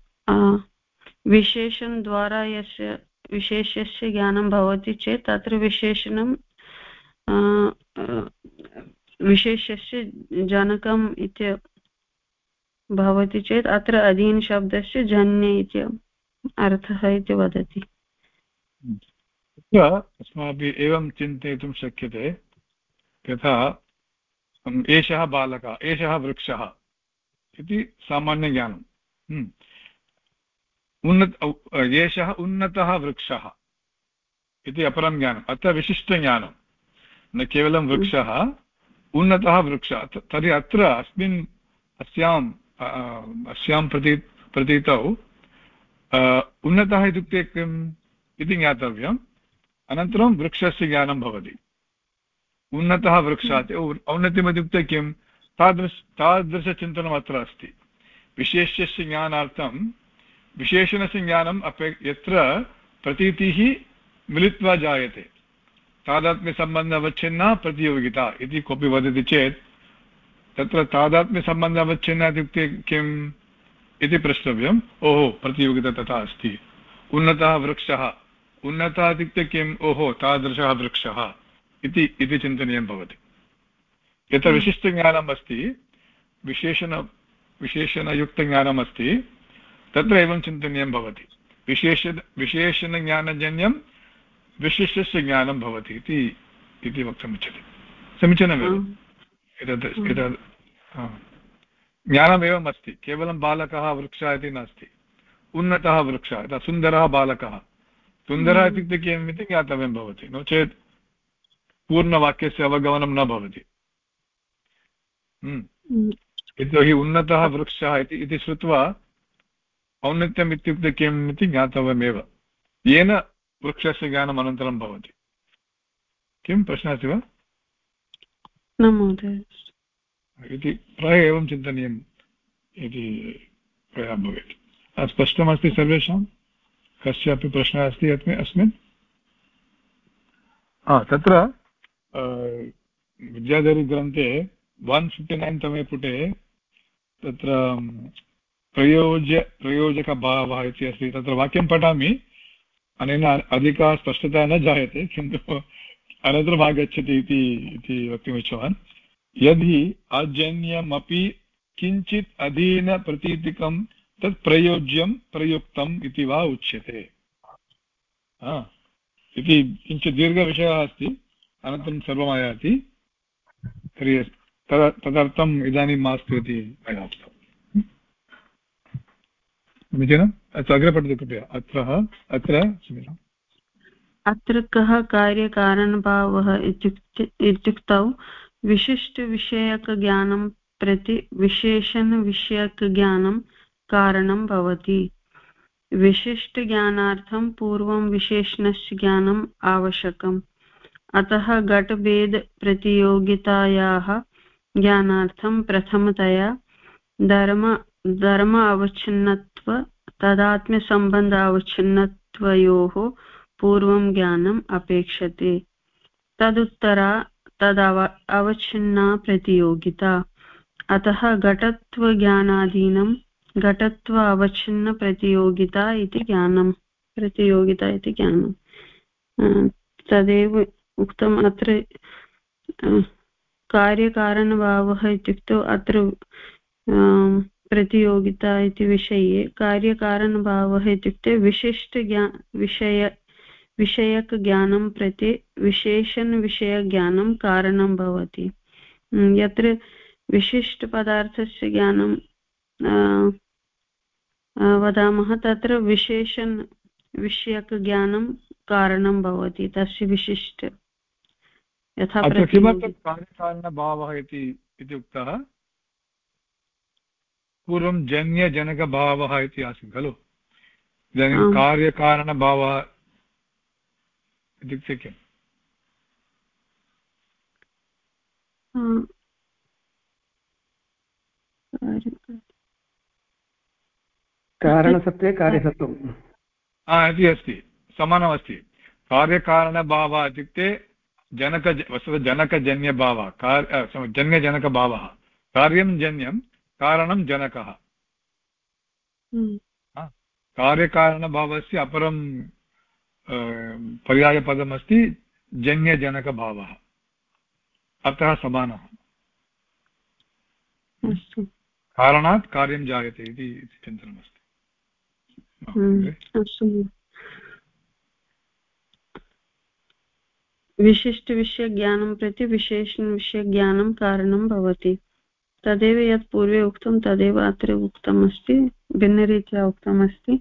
विशेषणद्वारा यस्य, विशेषस्य ज्ञानं भवति चेत्, तत्र विशेषणं विशेषस्य जनकम् इति भवति चेत् अत्र अधीनशब्दस्य जन्य इति अर्थः इति वदति। अस्माभिः एवं चिन्तयितुं शक्यते, यथा एषः बालकः, एषः वृक्षः इति सामान्यज्ञानम् हम्म। उन्नत एषः उन्नतः वृक्षः इति अपरं ज्ञानम्, अत्र विशिष्टज्ञानं। न केवलं वृक्षः उन्नतः वृक्षः। तर्हि अत्र अस्मिन् अस्याम् अस्यां प्रती प्रतीतौ उन्नतः इत्युक्ते किम् इति ज्ञातव्यम्। अनन्तरं वृक्षस्य ज्ञानं भवति। उन्नतः वृक्षात् औन्नत्यम् इत्युक्ते किं तादृश तादृशचिन्तनम् अत्र अस्ति। विशेष्यस्य ज्ञानार्थं विशेषणस्य ज्ञानम् अपे यत्र प्रतीतिः मिलित्वा जायते। तादात्म्यसम्बन्ध अवच्छिन्ना प्रतियोगिता इति कोऽपि वदति चेत् तत्र तादात्म्यसम्बन्ध अवच्छिन्ना इत्युक्ते किम् इति प्रष्टव्यम् ओहो प्रतियोगिता तथा अस्ति उन्नतः वृक्षः उन्नतः इत्युक्ते किम् ओहो तादृशः वृक्षः इति इति चिन्तनीयं भवति यत्र। विशिष्टज्ञानम् अस्ति विशेषण विशेषणयुक्तज्ञानम् अस्ति तत्र एवं चिन्तनीयं भवति विशेष विशेषणज्ञानजन्यं विशिष्टस्य ज्ञानं भवति इति इति वक्तुमिच्छति समीचीनमेव एतत् एतत् ज्ञानमेवम् अस्ति। केवलं बालकः वृक्षः इति नास्ति। उन्नतः वृक्षः यथा सुन्दरः बालकः। सुन्दरः इत्युक्ते किम् इति ज्ञातव्यं भवति। नो चेत् पूर्णवाक्यस्य अवगमनं न भवति। यतोहि उन्नतः वृक्षः इति श्रुत्वा औन्नत्यम् इत्युक्ते किम् इति ज्ञातव्यमेव। येन वृक्षस्य ज्ञानम् अनन्तरं भवति किं प्रश्नः अस्ति वा इति प्रायः एवं चिन्तनीयम् इति प्रायः भवेत्। स्पष्टमस्ति सर्वेषां? कस्यापि प्रश्नः अस्ति अस्मिन्? तत्र विद्याधरीग्रन्थे वन् फिफ्टि नैन् तमे पुटे तत्र प्रयोज्य प्रयोजकभावः इति अस्ति। तत्र वाक्यं पठामि। अनेन अधिका स्पष्टता न जायते, किन्तु अनन्तरम् आगच्छति इति वक्तुमिच्छामि यदि अजन्यमपि किञ्चित् अधीनप्रतीतिकं तत् प्रयोज्यं, प्रयुक्तम् इति वा उच्यते। इति किञ्चित् दीर्घविषयः अस्ति, अनन्तरं सर्वम् आयाति। तर्हि तदर्थम् इदानीं मास्तु इति मया उक्तम्। समीचीनम् अग्रे पठतु कृपया अत्र अत्र अत्र कः कार्यकारणभावः इत्युक्तौ विशिष्टविषयकज्ञानं प्रति विशेषणविषयकज्ञानं कारणं भवति। विशिष्टज्ञानार्थं पूर्वं विशेषणस्य ज्ञानम् आवश्यकम्। अतः घटभेदप्रतियोगितायाः ज्ञानार्थं प्रथमतया धर्म धर्म अवच्छिन्नत्व तदात्म्यसम्बन्ध अवच्छिन्नत्वयोः पूर्वं ज्ञानम् अपेक्षते। तदुत्तरा तदव, अवच्छिन्ना प्रतियोगिता। अतः घटत्वज्ञानाधीनं घटत्व अवच्छिन्नप्रतियोगिता इति ज्ञानं, प्रतियोगिता इति ज्ञानं। तदेव उक्तम् अत्र कार्यकारणभावः इत्युक्तौ अत्र प्रतियोगिता इति विषये कार्यकारणभावः इत्युक्ते विशिष्टज्ञा विषय विषयकज्ञानं प्रति विशेषणविषयज्ञानं कारणं भवति। यत्र विशिष्टपदार्थस्य ज्ञानं वदामः तत्र विशेषण विषयकज्ञानं कारणं भवति तस्य विशिष्ट यथा किमर्थं कार्यकारणभावः इति उक्तः पूर्वं जन्यजनकभावः इति आसीत् खलु? इदानीं कार्यकारणभावः इत्युक्ते किम्? कारणसत्त्वे कार्यसत्त्वम्। इति अस्ति समानमस्ति। कार्यकारणभावः इत्युक्ते जनक वस्तुतः जनकजन्यभावः कार् जन्यजनकभावः। कार्यं जन्यं कारणं जनकः। हम्म। कार्यकारणभावस्य अपरं पर्यायपदमस्ति जन्यजनकभावः। अतः समानः। कारणात् कार्यं जायते इति चिन्तनमस्ति। हम्म, विशिष्टविषयज्ञानं प्रति विशेषविषयज्ञानं कारणं भवति। तदेव यत् पूर्वे उक्तं, तदेव अत्र उक्तमस्ति, भिन्नरीत्या उक्तमस्ति।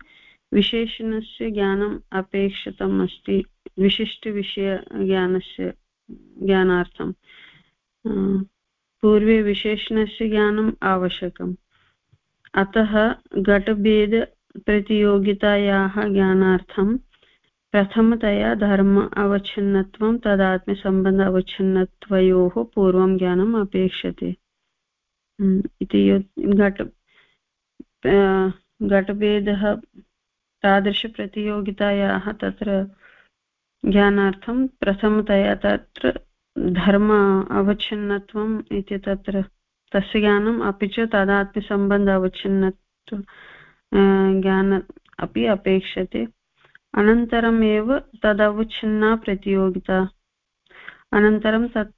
विशेषणस्य ज्ञानम् अपेक्षितम् अस्ति विशिष्टविषयज्ञानस्य ज्ञानार्थं। पूर्वे विशेषणस्य ज्ञानम् आवश्यकम्। अतः घटभेदप्रतियोगितायाः ज्ञानार्थं प्रथमतया धर्म अवच्छिन्नत्वं, तदात्म्यसम्बन्ध अवच्छिन्नत्वयोः पूर्वं ज्ञानम् अपेक्षते। इति घट घटभेदः तादृशप्रतियोगितायाः तत्र ज्ञानार्थं प्रथमतया तत्र धर्म अवच्छिन्नत्वम् इति तत्र तस्य ज्ञानम् अपि च तदात्म्यसम्बन्ध अवच्छिन्नत्व ज्ञान अपि अपेक्षते अनन्तरमेव तदवच्छिन्ना प्रतियोगिता अनन्तरं तत्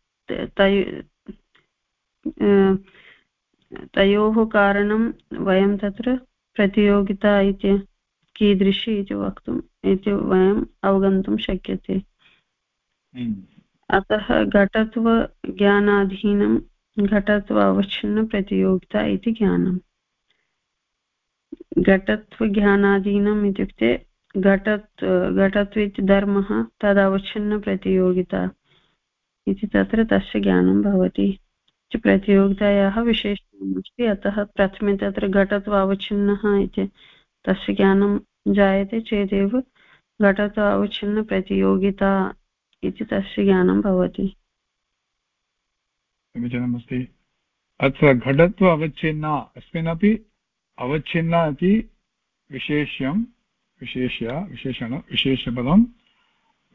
तयोः कारणं वयं तत्र प्रतियोगिता इति कीदृशी इति वक्तुम् इति वयम् अवगन्तुं शक्यते। हम्म। अतः घटत्वज्ञानाधीनं घटत्व अवच्छिन्नप्रतियोगिता इति ज्ञानम्। घटत्वज्ञानाधीनम् इत्युक्ते घटत् घटत्व इति धर्मः तदवच्छिन्नप्रतियोगिता इति तत्र तस्य ज्ञानं भवति। प्रतियोगितायाः विशेषणमस्ति अतः प्रथमे तत्र घटत्व अवच्छिन्नः इति। तस्य ज्ञानं जायते चेदेव घटत अवच्छिन्नप्रतियोगिता इति तस्य ज्ञानं भवति। समीचीनमस्ति। अत्र घटत्व अवच्छिन्ना अस्मिन्नपि अवच्छिन्ना इति विशेष्यं, विशेष्य, विशेषण विशेषपदं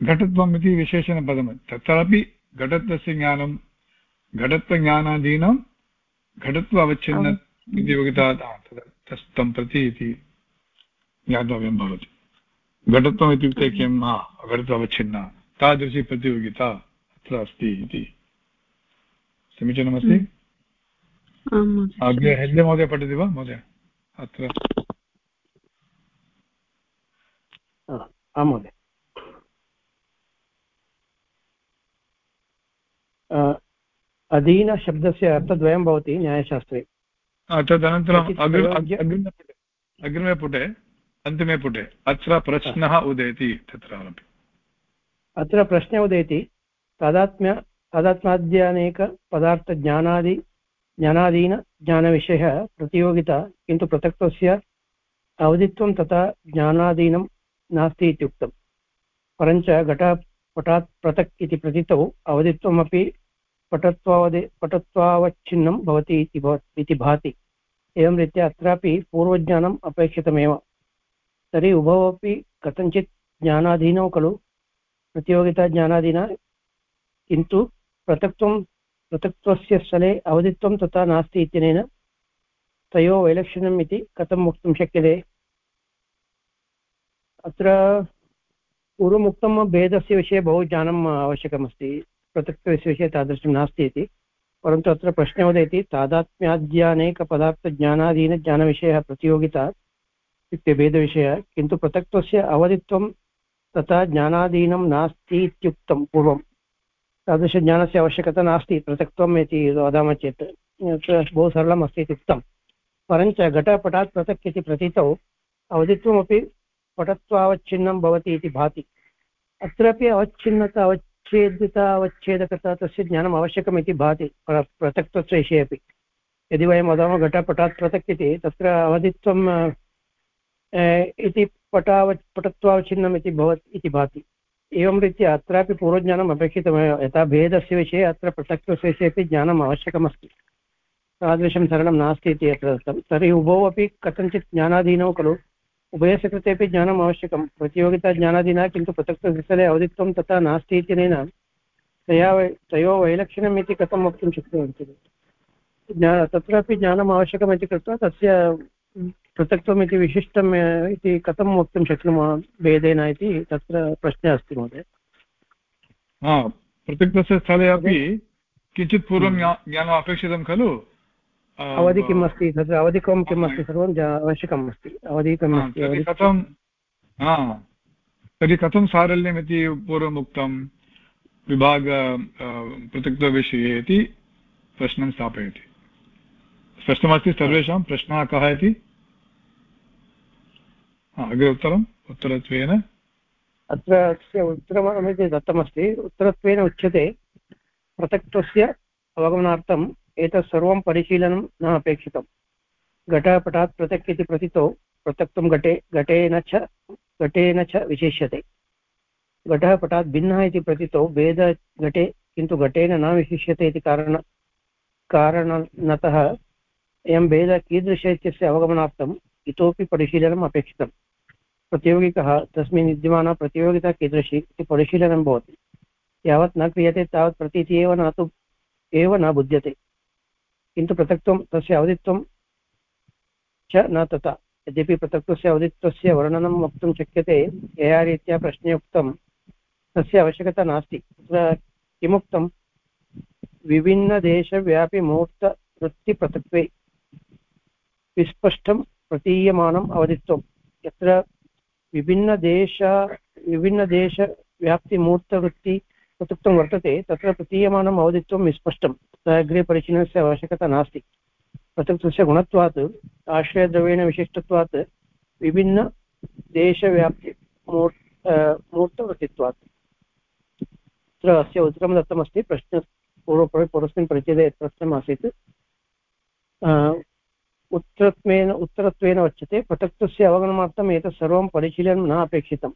घटत्वम् इति विशेषणपदं तत्रापि घटत्वस्य ज्ञानं घटत्वज्ञानादीनं घटत्व अवच्छिन्न प्रतियोगिता तं प्रति इति ज्ञातव्यं भवति। घटत्वम् इत्युक्ते किं? हा घटत्व अवच्छिन्ना। तादृशी प्रतियोगिता अत्र अस्ति इति। समीचीनमस्ति? अग्रे हेग्डे महोदय। पठति वा महोदय? अत्र। आं महोदय। अधीनशब्दस्य अर्थद्वयं भवति न्यायशास्त्रे। तदनन्तरम् अग्रिमे पुटे अन्तिमे पुटे। अत्र प्रश्नः उदेति तत्र अत्र प्रश्ने उदेति तदात्म्य तदात्माद्यानेकपदार्थज्ञानादि ज्ञानादीन ज्ञानविषयः प्रतियोगिता किन्तु पृथक्त्वस्य अवधित्वं तथा ज्ञानादीनं नास्ति इत्युक्तम्। परञ्च घटपटात् पृथक् इति प्रतीतौ अवधित्वमपि पटत्वावदि पटत्वावच्छिन्नं भवति इति इति भाति। एवं रीत्या अत्रापि पूर्वज्ञानम् अपेक्षितमेव। तर्हि उभौ अपि कथञ्चित् ज्ञानाधीनौ खलु। प्रतियोगिताज्ञानादीना किन्तु पृथक्त्वं पृथक्त्वस्य स्थले अवधित्वं तथा नास्ति इत्यनेन तयोः वैलक्षण्यम् इति कथं वक्तुं शक्यते। अत्र पूर्वमुक्तं भेदस्य विषये बहु ज्ञानम् आवश्यकमस्ति। पृथक्त्वस्य विषये तादृशं नास्ति इति। परन्तु अत्र प्रश्ने वदति तादात्म्याद्यानेकपदार्थज्ञानाधीनज्ञानविषयः प्रतियोगिता इत्युक्ते भेदविषयः किन्तु पृथक्त्वस्य अवधित्वं तथा ज्ञानाधीनं नास्ति इत्युक्तं पूर्वं। तादृशज्ञानस्य आवश्यकता नास्ति पृथक्त्वम् इति वदामः चेत्। बहु सरलम् अस्ति इति उक्तं। परञ्च घटपटात् पृथक् इति प्रतीतौ अवधित्वमपि पटत्वावच्छिन्नं भवति इति भाति। अत्रापि अवच्छिन्नता अवच्छेदिता अवच्छेदकता तस्य ज्ञानम् आवश्यकम् इति भाति पृथक्त्वस्य विषये अपि। यदि वयं वदामः घटपटात् पृथक् इति, तत्र अवधित्वं इति पटाव पटत्वावच्छिन्नम् इति भवति इति भाति। एवं रीत्या अत्रापि पूर्वज्ञानम् अपेक्षितमेव यथा भेदस्य विषये अत्र पृथक्त्वस्य विषये अपि ज्ञानम् आवश्यकमस्ति। तादृशं सरलं नास्ति इति अत्र दत्तं तर्हि उभौ अपि कथञ्चित् ज्ञानाधीनौ खलु। उभयस्य कृते अपि ज्ञानम् आवश्यकं प्रतियोगिता किन्तु पृथक्त्वस्थले अवधित्वं तथा नास्ति इत्यनेन तया तयोः वैलक्षण्यम् इति कथं वक्तुं शक्नुवन्ति। तत्रापि ज्ञानम् आवश्यकम् इति कृत्वा तस्य पृथक्त्वम् इति विशिष्टम् इति कथं वक्तुं शक्नुमः भेदेन इति तत्र प्रश्नः अस्ति महोदय। पृथक्तस्य स्थले अपि किञ्चित् पूर्वं हम्म। ज्ञानम् अपेक्षितं खलु? अवधि किम् अस्ति तत्र अवधिकं किम् अस्ति सर्वं आवश्यकम् अस्ति अवधि किम् अस्ति कथं तर्हि कथं सारल्यम् इति पूर्वम् उक्तं विभाग पृथक्त्वविषये इति प्रश्नं स्थापयति। स्पष्टमस्ति सर्वेषां प्रश्नः कः इति? अग्रे उत्तरम् उत्तरत्वेन। अत्र अस्य उत्तरमिति दत्तमस्ति। उत्तरत्वेन उच्यते पृथक्त्वस्य अवगमनार्थम् एतत् सर्वं परिशीलनं न अपेक्षितं। घटपटात् पृथक् इति प्रथितौ पृथक्त्वं घटे, घटेन च घटेन च विशिष्यते। घटः पटात् भिन्नः इति प्रथितौ भेदघटे किन्तु घटेन न विशिष्यते इति कारण कारणतः अयं भेदः कीदृश इत्यस्य अवगमनार्थम् इतोपि परिशीलनम् अपेक्षितम्। प्रतियोगिकः तस्मिन् विद्यमाना प्रतियोगिता कीदृशी इति परिशीलनं भवति। यावत् न क्रियते, तावत् प्रतीतिः एव न तु, एव न बुध्यते। किन्तु पृथक्त्वं तस्य अवधित्वं च न तथा यद्यपि पृथक्त्वस्य अवधित्वस्य वर्णनं वक्तुं शक्यते यया रीत्या प्रश्ने उक्तं तस्य आवश्यकता नास्ति। तत्र किमुक्तं? विभिन्नदेशव्यापि मुहूर्तवृत्तिपृथक्त्वे विस्पष्टं प्रतीयमानम् अवधित्वं। यत्र विभिन्नदेश विभिन्नदेशव्याप्तिमूर्तवृत्ति प्रत्युक्तं वर्तते, तत्र प्रतीयमानम् अवधित्वं विस्पष्टं अग्रे परिशीलनस्य आवश्यकता नास्ति। प्रत्युक्तस्य गुणत्वात्, आश्रयद्रव्येण विशिष्टत्वात् विभिन्नदेशव्याप्ति मूर् मूर्तवृत्तित्वात्। तत्र अस्य उत्तरं दत्तमस्ति, प्रश्न पूर्व पूर्वस्मिन् परिचये प्रश्नम् आसीत्। उत्तरत्वेन उत्तरत्वेन उच्यते। पृथक्त्वस्य अवगमनार्थम् एतत् सर्वं परिशीलनं न अपेक्षितं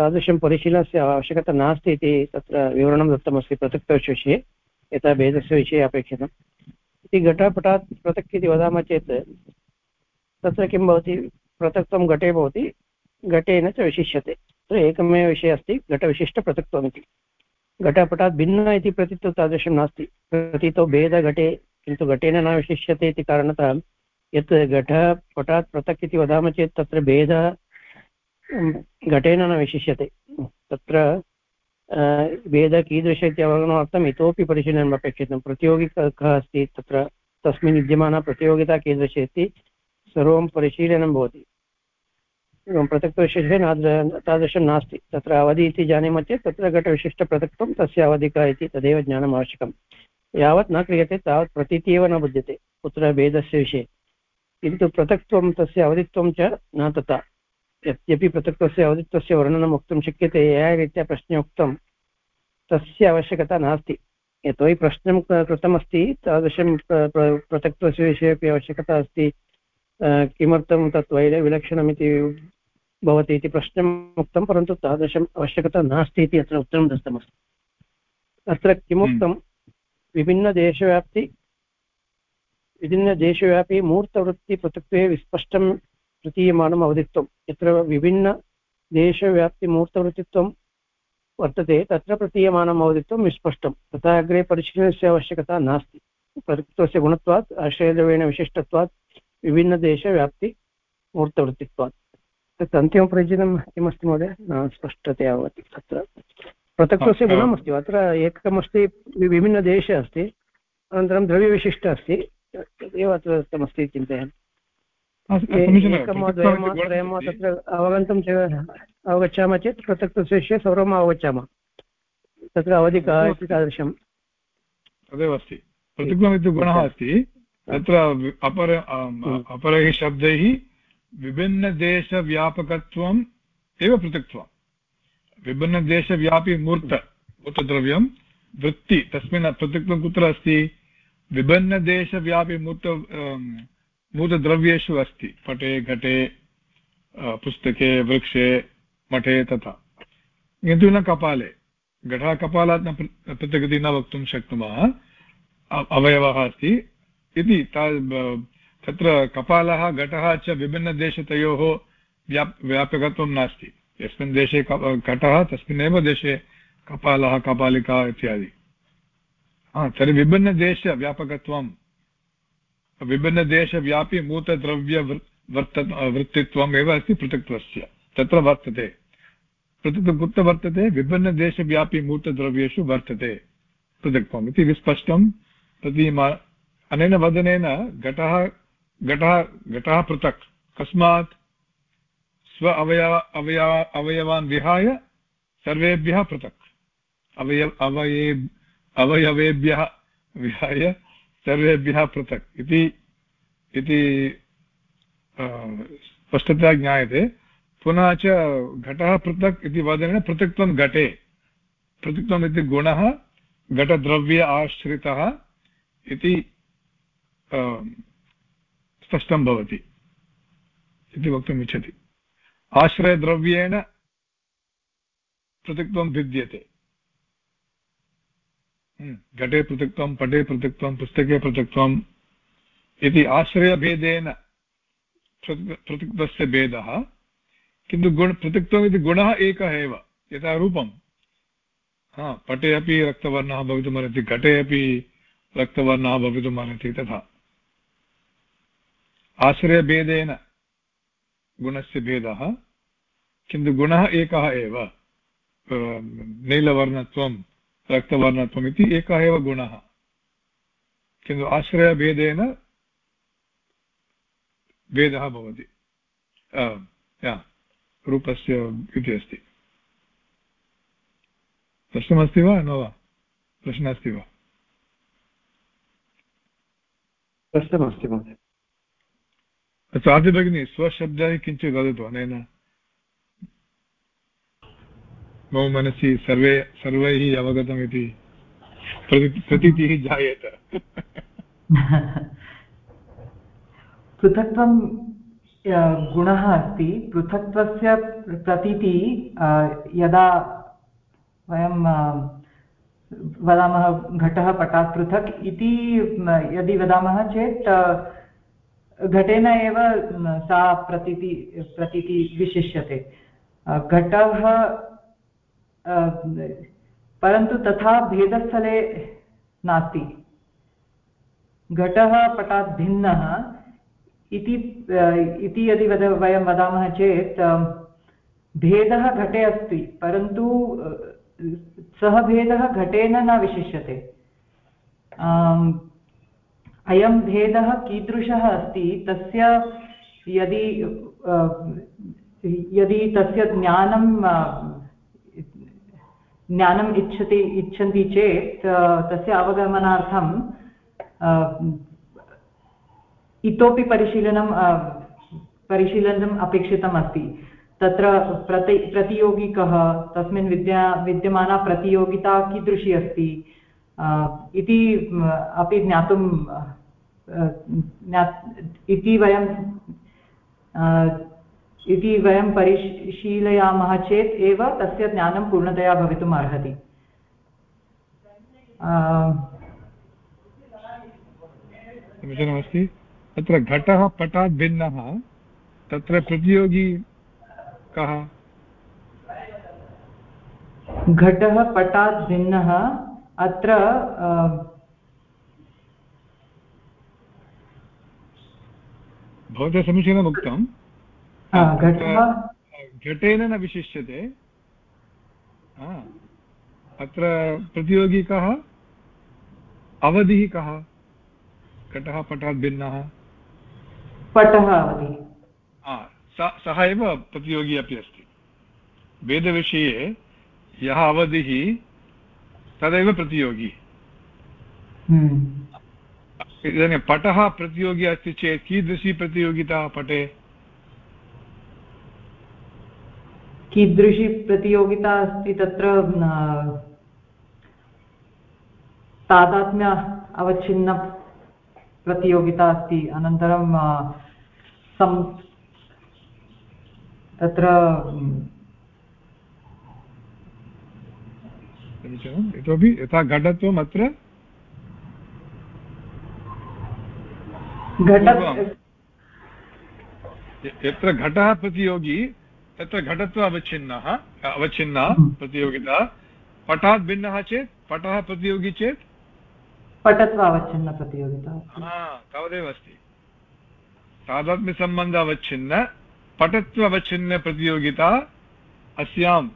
तादृशं परिशीलनस्य आवश्यकता नास्ति इति तत्र विवरणं दत्तमस्ति पृथक्त्वस्य विषये यथा भेदस्य विषये अपेक्षितम्। इति घटपटात् पृथक् इति वदामः चेत्, तत्र किं भवति, पृथक्त्वं घटे भवति, घटेन च विशिष्यते। तत्र एकमेव विषयः अस्ति घटविशिष्टपृथक्त्वमिति घटपटात् भिन्न इति प्रतित्व तादृशं नास्ति। प्रतीतो भेदघटे किन्तु घटेन न विशिष्यते इति कारणतः, यत् घटः पटात् पृथक् इति वदामः चेत्, तत्र भेदः घटेन न विशिष्यते। तत्र भेदः कीदृश इति अवगमनार्थम् इतोपि परिशीलनम् अपेक्षितं। प्रतियोगी कः अस्ति? तत्र तस्मिन् विद्यमाना प्रतियोगिता कीदृशी इति सर्वं परिशीलनं भवति। एवं पृथक्त्वविशेषे तादृशं नास्ति। तत्र अवधि इति जानीमः चेत् तत्र घटविशिष्टपृथक्त्वं तस्य अवधिका इति तदेव ज्ञानम् आवश्यकं यावत् न क्रियते, तावत् प्रतीतिः एव न बुध्यते। कुत्र भेदस्य विषये। किन्तु पृथक्त्वं तस्य अवधित्वं च न तथा। यद्यपि पृथक्त्वस्य अवधित्वस्य वर्णनं वक्तुं शक्यते यया रीत्या प्रश्ने उक्तं तस्य आवश्यकता नास्ति। यतोहि प्रश्नं कृतमस्ति, तादृशं पृथक्त्वस्य विषये अपि आवश्यकता अस्ति। किमर्थं तत् वै विलक्षणमिति भवति इति प्रश्नम् उक्तं, परन्तु तादृशम् आवश्यकता नास्ति इति अत्र उत्तरं दत्तमस्ति। अत्र किमुक्तं विभिन्नदेशव्याप्ति विभिन्नदेशव्यापी मूर्तवृत्तिपृथक्त्वे विस्पष्टं प्रतीयमानम् अवधित्वं। यत्र विभिन्नदेशव्याप्तिमूर्तवृत्तित्वं वर्तते तत्र प्रतीयमानम् अवधित्वं विस्पष्टं तथा अग्रे परिशीलनस्य आवश्यकता नास्ति। प्रकृतस्य गुणत्वात् आश्रयद्रवेण विशिष्टत्वात् विभिन्नदेशव्याप्ति मूर्तवृत्तित्वात् तत् अन्तिमप्रयोजनं किमस्ति महोदय? न स्पष्टतया भवति तत्र। पृथक्त्वस्य गुणमस्ति अत्र एकमस्ति विभिन्नदेशे अस्ति अनन्तरं द्रव्यविशिष्ट अस्ति। तदेव अत्र दत्तमस्ति चिन्तयामि एकं वा द्वयं वा त्रयं वा तत्र अवगन्तुं अवगच्छामः चेत् पृथक्त्वस्य विषये सर्वम् अवगच्छामः। तत्र अवधिकः इति तादृशं तदेव अस्ति। प्रतिगुणम् इति गुणः अस्ति। तत्र अपर अपरैः शब्दैः विभिन्नदेशव्यापकत्वम् एव पृथक्त्वम्। विभिन्नदेशव्यापी मूर्त मूर्तद्रव्यं वृत्ति तस्मिन् पृथक्त्वं कुत्र अस्ति? विभिन्नदेशव्यापी मूर्त मूर्तद्रव्येषु अस्ति। पटे, घटे पुस्तके, वृक्षे, मठे, तथा। किन्तु न कपाले घटः कपालात् न पृथक् इति न वक्तुं शक्नुमः। अवयवः अस्ति। इति तत्र कपालः, घटः च विभिन्नदेशतयोः व्याप्, व्यापकत्वं नास्ति। यस्मिन् देशे घटः, तस्मिन्नेव देशे कपालः, कपालिका इत्यादि। तर्हि विभिन्नदेशव्यापकत्वं विभिन्नदेशव्यापी मूतद्रव्य वर्त वृत्तित्वम् एव अस्ति पृथक्त्वस्य। तत्र वर्तते। पृथक् कुत्र वर्तते, विभिन्नदेशव्यापी मूर्तद्रव्येषु वर्तते पृथक्त्वम् इति विस्पष्टं। प्रतीमा अनेन वदनेन घटः घटः घटः पृथक्। कस्मात् स्व अवयव अवयव अवयवान् विहाय सर्वेभ्यः पृथक्। अवयव अवये, अवयवेभ्यः विहाय सर्वेभ्यः पृथक्। इति इति स्पष्टतया ज्ञायते। पुनः च घटः पृथक् इति वदनेन पृथक्त्वं घटे। पृथक्त्वम् इति गुणः, घटद्रव्य आश्रितः इति स्पष्टं भवति। इति वक्तुम् इच्छति। आश्रयद्रव्येण पृथक्त्वं भिद्यते। घटे पृथक्त्वं, पटे पृथक्त्वं, पुस्तके पृथक्त्वम् इति आश्रयभेदेन पृथक्त्वस्य भेदः। किन्तु गुण, पृथक्त्वम् इति गुणः एकः एव, यथा रूपं हा, पटे अपि रक्तवर्णः भवितुमर्हति घटे अपि रक्तवर्णः भवितुमर्हति तथा। आश्रयभेदेन गुणस्य भेदः, किन्तु गुणः एकः एव नीलवर्णत्वं रक्तवर्णत्वम् इति एकः एव गुणः किन्तु आश्रयभेदेन भेदः भवति रूपस्य इति अस्ति प्रश्नमस्ति वा न वा प्रश्नः अस्ति वा प्रश्नमस्ति महोदय स्वाति भगिनी स्वशब्दैः किञ्चित् वदतु अनेन मम मनसि सर्वे, सर्वैः अवगतम् इति प्रतीतिः जायेत। पृथक्त्वं गुणः अस्ति। पृथक्त्वस्य प्रतीति यदा वयं वदामः घटः पटात् पृथक् इति यदि वदामः चेत् घटेन एव सा प्रतीति प्रतीति विशिष्यते। घटः परन्तु तथा भेदस्थले नास्ति। घटः पटात् भिन्नः इति यदि वद, वयं वदामः चेत् भेदः घटे अस्ति, परन्तु सः भेदः घटेन न विशिष्यते। अयं भेदः कीदृशः अस्ति, तस्य यदि यदि तस्य ज्ञानं ज्ञानम् इच्छति, इच्छन्ति चेत् तस्य अवगमनार्थं इतोपि परिशीलनं परिशीलनम् अपेक्षितम् अस्ति तत्र प्रति प्रतियोगी कः तस्मिन् विद्या, विद्यमाना प्रतियोगिता कीदृशी अस्ति? इति अपि ज्ञातुं, इति वयं इति वयं परिशीलयामः चेत् एव तस्य ज्ञानं पूर्णतया भवितुम् अर्हति। समीचीनमस्ति तत्र घटः पटात् भिन्नः तत्र प्रतियोगी कः? घटः पटात् भिन्नः अत्र भवता समीचीनम् उक्तं घटेन न विशिष्यते। अत्र प्रतियोगी कः अवधिः कः घटः पटात् भिन्नः। पटः सः एव प्रतियोगी अपि अस्ति। वेदविषये यः अवधिः तदेव प्रतियोगी। हम्म। इदानीं पटः प्रतियोगी अस्ति चेत् कीदृशी प्रतियोगिता पटे कीदृशी प्रतियोगिता अस्ति तत्र तादात्म्य अवच्छिन्नप्रतियोगिता अस्ति। अनन्तरं सम् तत्र इतोपि यथा घटत्वम् अत्र? यत्र घटः प्रतियोगी तत्र घटत्व अवच्छिन्नः अवच्छिन्ना हम्म। प्रतियोगिता। पटात् भिन्नः चेत् पटः प्रतियोगी चेत्? पटत्व अवच्छिन्नप्रतियोगिता तावदेव अस्ति। तादात्म्यसम्बन्ध अवच्छिन्न पटत्व अवच्छिन्नप्रतियोगिता अस्याम्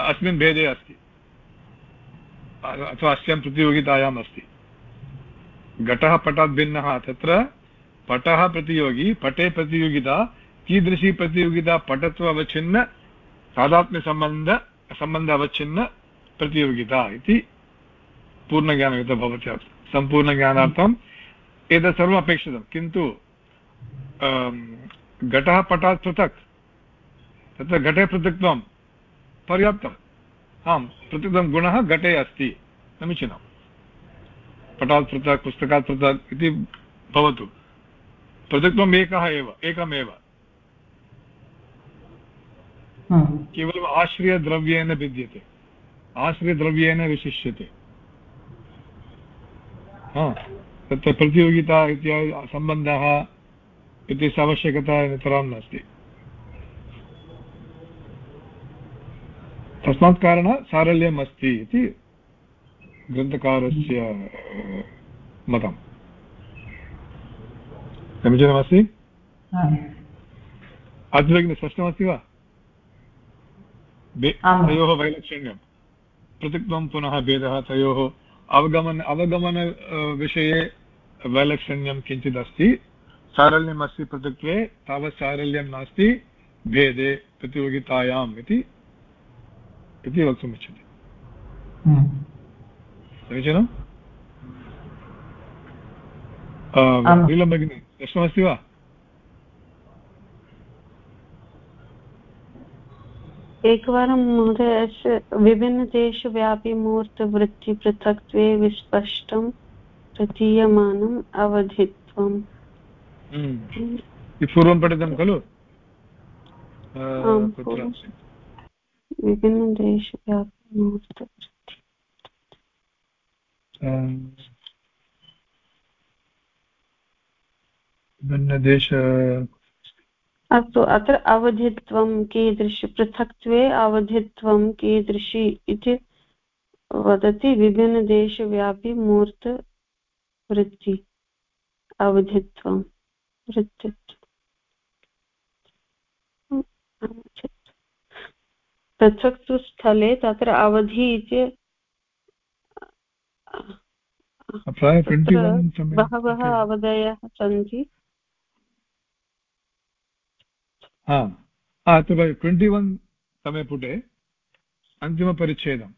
अस्मिन् भेदे अस्ति। अथवा अस्यां प्रतियोगितायाम् अस्ति। घटः पटात् भिन्नः तत्र पटः प्रतियोगी पटे प्रतियोगिता कीदृशी प्रतियोगिता पटत्व अवच्छिन्न तादात्म्यसम्बन्ध सम्बन्ध अवच्छिन्न प्रतियोगिता इति पूर्णज्ञानयुक्तः भवति सम्पूर्णज्ञानार्थम् एतत् सर्वम् अपेक्षितं। किन्तु घटः पटात् पृथक्। तत्र घटे पृथक्त्वं पर्याप्तम् आम् पृथक्तं गुणः घटे अस्ति। समीचीनं। पटात् पृथक्, पुस्तकात् पृथक् इति भवतु। पृथक्त्वम् एकः एव, एकमेव। केवलम् आश्रयद्रव्येन भिद्यते आश्रयद्रव्येन विशिष्यते। तत्र प्रतियोगिता इत्यादि सम्बन्धः इति आवश्यकता नितरां नास्ति। तस्मात् कारणात् सारल्यम् अस्ति इति ग्रन्थकारस्य मतम् समीचीनमस्ति? अद्य स्पष्टमस्ति वा? तयोः वैलक्षण्यं पृथक्त्वं पुनः भेदः तयोः अवगमन अवगमनविषये वैलक्षण्यं किञ्चित् अस्ति। सारल्यम् अस्ति पृथक्त्वे तावत् सारल्यं नास्ति। भेदे प्रतियोगितायाम् इति इति वक्तुमिच्छति। समीचीनम्? नीलं प्रश्नमस्ति वा? एकवारं महोदय विभिन्नदेशव्यापी मूर्तवृत्तिपृथक्त्वे विस्पष्टं प्रतीयमानम् अवधित्वम्। हम्म। पूर्वं पठितं खलु? विभिन्नदेशव्यापी मूर्त भिन्नदेश अस्तु अत्र अवधित्वं कीदृशी पृथक्त्वे अवधित्वं कीदृशी इति वदति विभिन्नदेशव्यापी मूर्तवृत्ति अवधित्वं वृत्तित्वं पृथक् तु स्थले तत्र अवधि इति बहवः अवधयः सन्ति। अत्र ट्वेण्टि वन् तमे पुटे अन्तिमपरिच्छेदं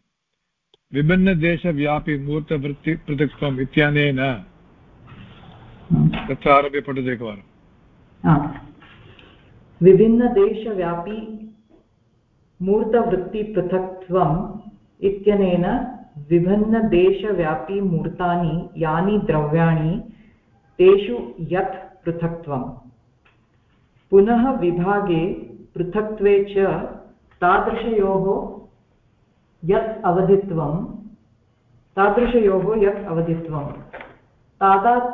विभिन्नदेशव्यापि मूर्तवृत्ति पृथक्त्वम् इत्यनेन तत्र आरभ्य पठतु एकवारम् विभिन्नदेशव्यापी मूर्तवृत्तिपृथक्त्वम् इत्यनेन विभिन्नदेशव्यापी मूर्तानि यानि द्रव्याणि तेषु यत् पृथक्त्वम् पुनः विभागे पृथक्त्वे च तादृशयोः यत् अवधित्वं, तादृशयोः यत् अवधित्वं। तादात्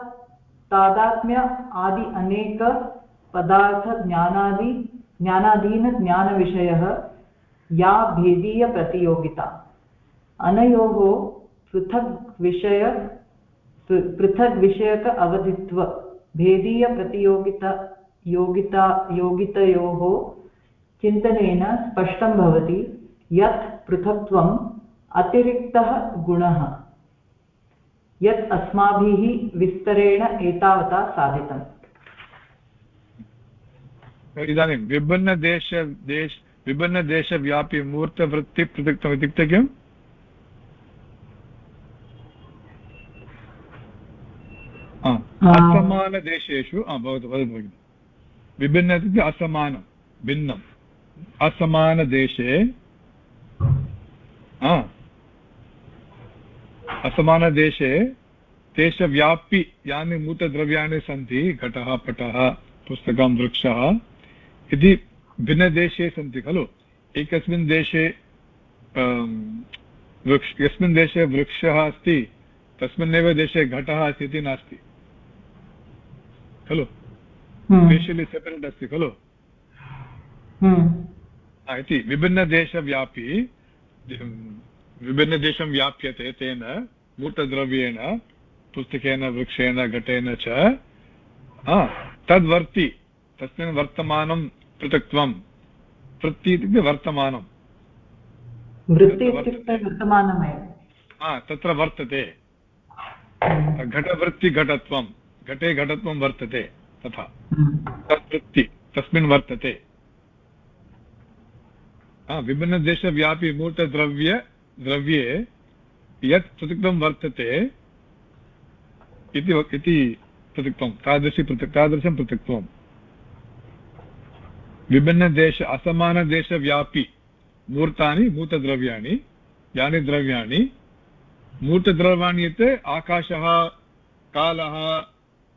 तादात्म्य आदि अनेक पदार्थज्ञानादि ज्ञानाधीनज्ञानविषयः या भेदीयप्रतियोगिता अनयोः पृथग् विषय पृथग् विषयक अवधित्व भेदीयप्रतियोगिता योगिता योगितयोः चिन्तनेन स्पष्टं भवति यत् पृथक्त्वम् अतिरिक्तः गुणः। यत् अस्माभिः विस्तरेण एतावता साधितम्। इदानीं विभिन्नदेश देश विभिन्नदेशव्यापी मूर्तवृत्तिपृथक्तम् इत्युक्ते किम्? असमानदेशेषु भवतु वदतु भगिनि। विभिन्न इत्युक्ते असमानं भिन्नम् असमानदेशे असमानदेशे देशव्यापि यानि मूतद्रव्याणि सन्ति, घटः, पटः, पुस्तकं, वृक्षः, इति भिन्नदेशे सन्ति, खलु? एकस्मिन् देशे वृक्ष, यस्मिन् देशे वृक्षः अस्ति, तस्मिन्नेव देशे घटः अस्ति इति नास्ति। खलु? स्पेशलि। सेपरेट् अस्ति खलु। इति विभिन्नदेशव्यापी विभिन्नदेशं व्याप्यते तेन मूर्तद्रव्येण पुस्तकेन वृक्षेण घटेन च तद्वर्ति तस्मिन् वर्तमानं पृथक्त्वं वृत्ति इत्युक्ते वर्तमानं तत्र वर्तते। घटवृत्तिघटत्वं घटे घटत्वं वर्तते तथा। तद्वृत्ति तस्मिन् वर्तते। विभिन्नदेशव्यापी मूर्तद्रव्य द्रव्ये यत् पृथक्त्वं वर्तते इति पृथक्त्वं तादृशी पृथक् तादृशं पृथक्त्वं। विभिन्नदेश असमानदेशव्यापी मूर्तानि मूतद्रव्याणि यानि द्रव्याणि। मूर्तद्रव्याणि इत्युक्ते आकाशः कालः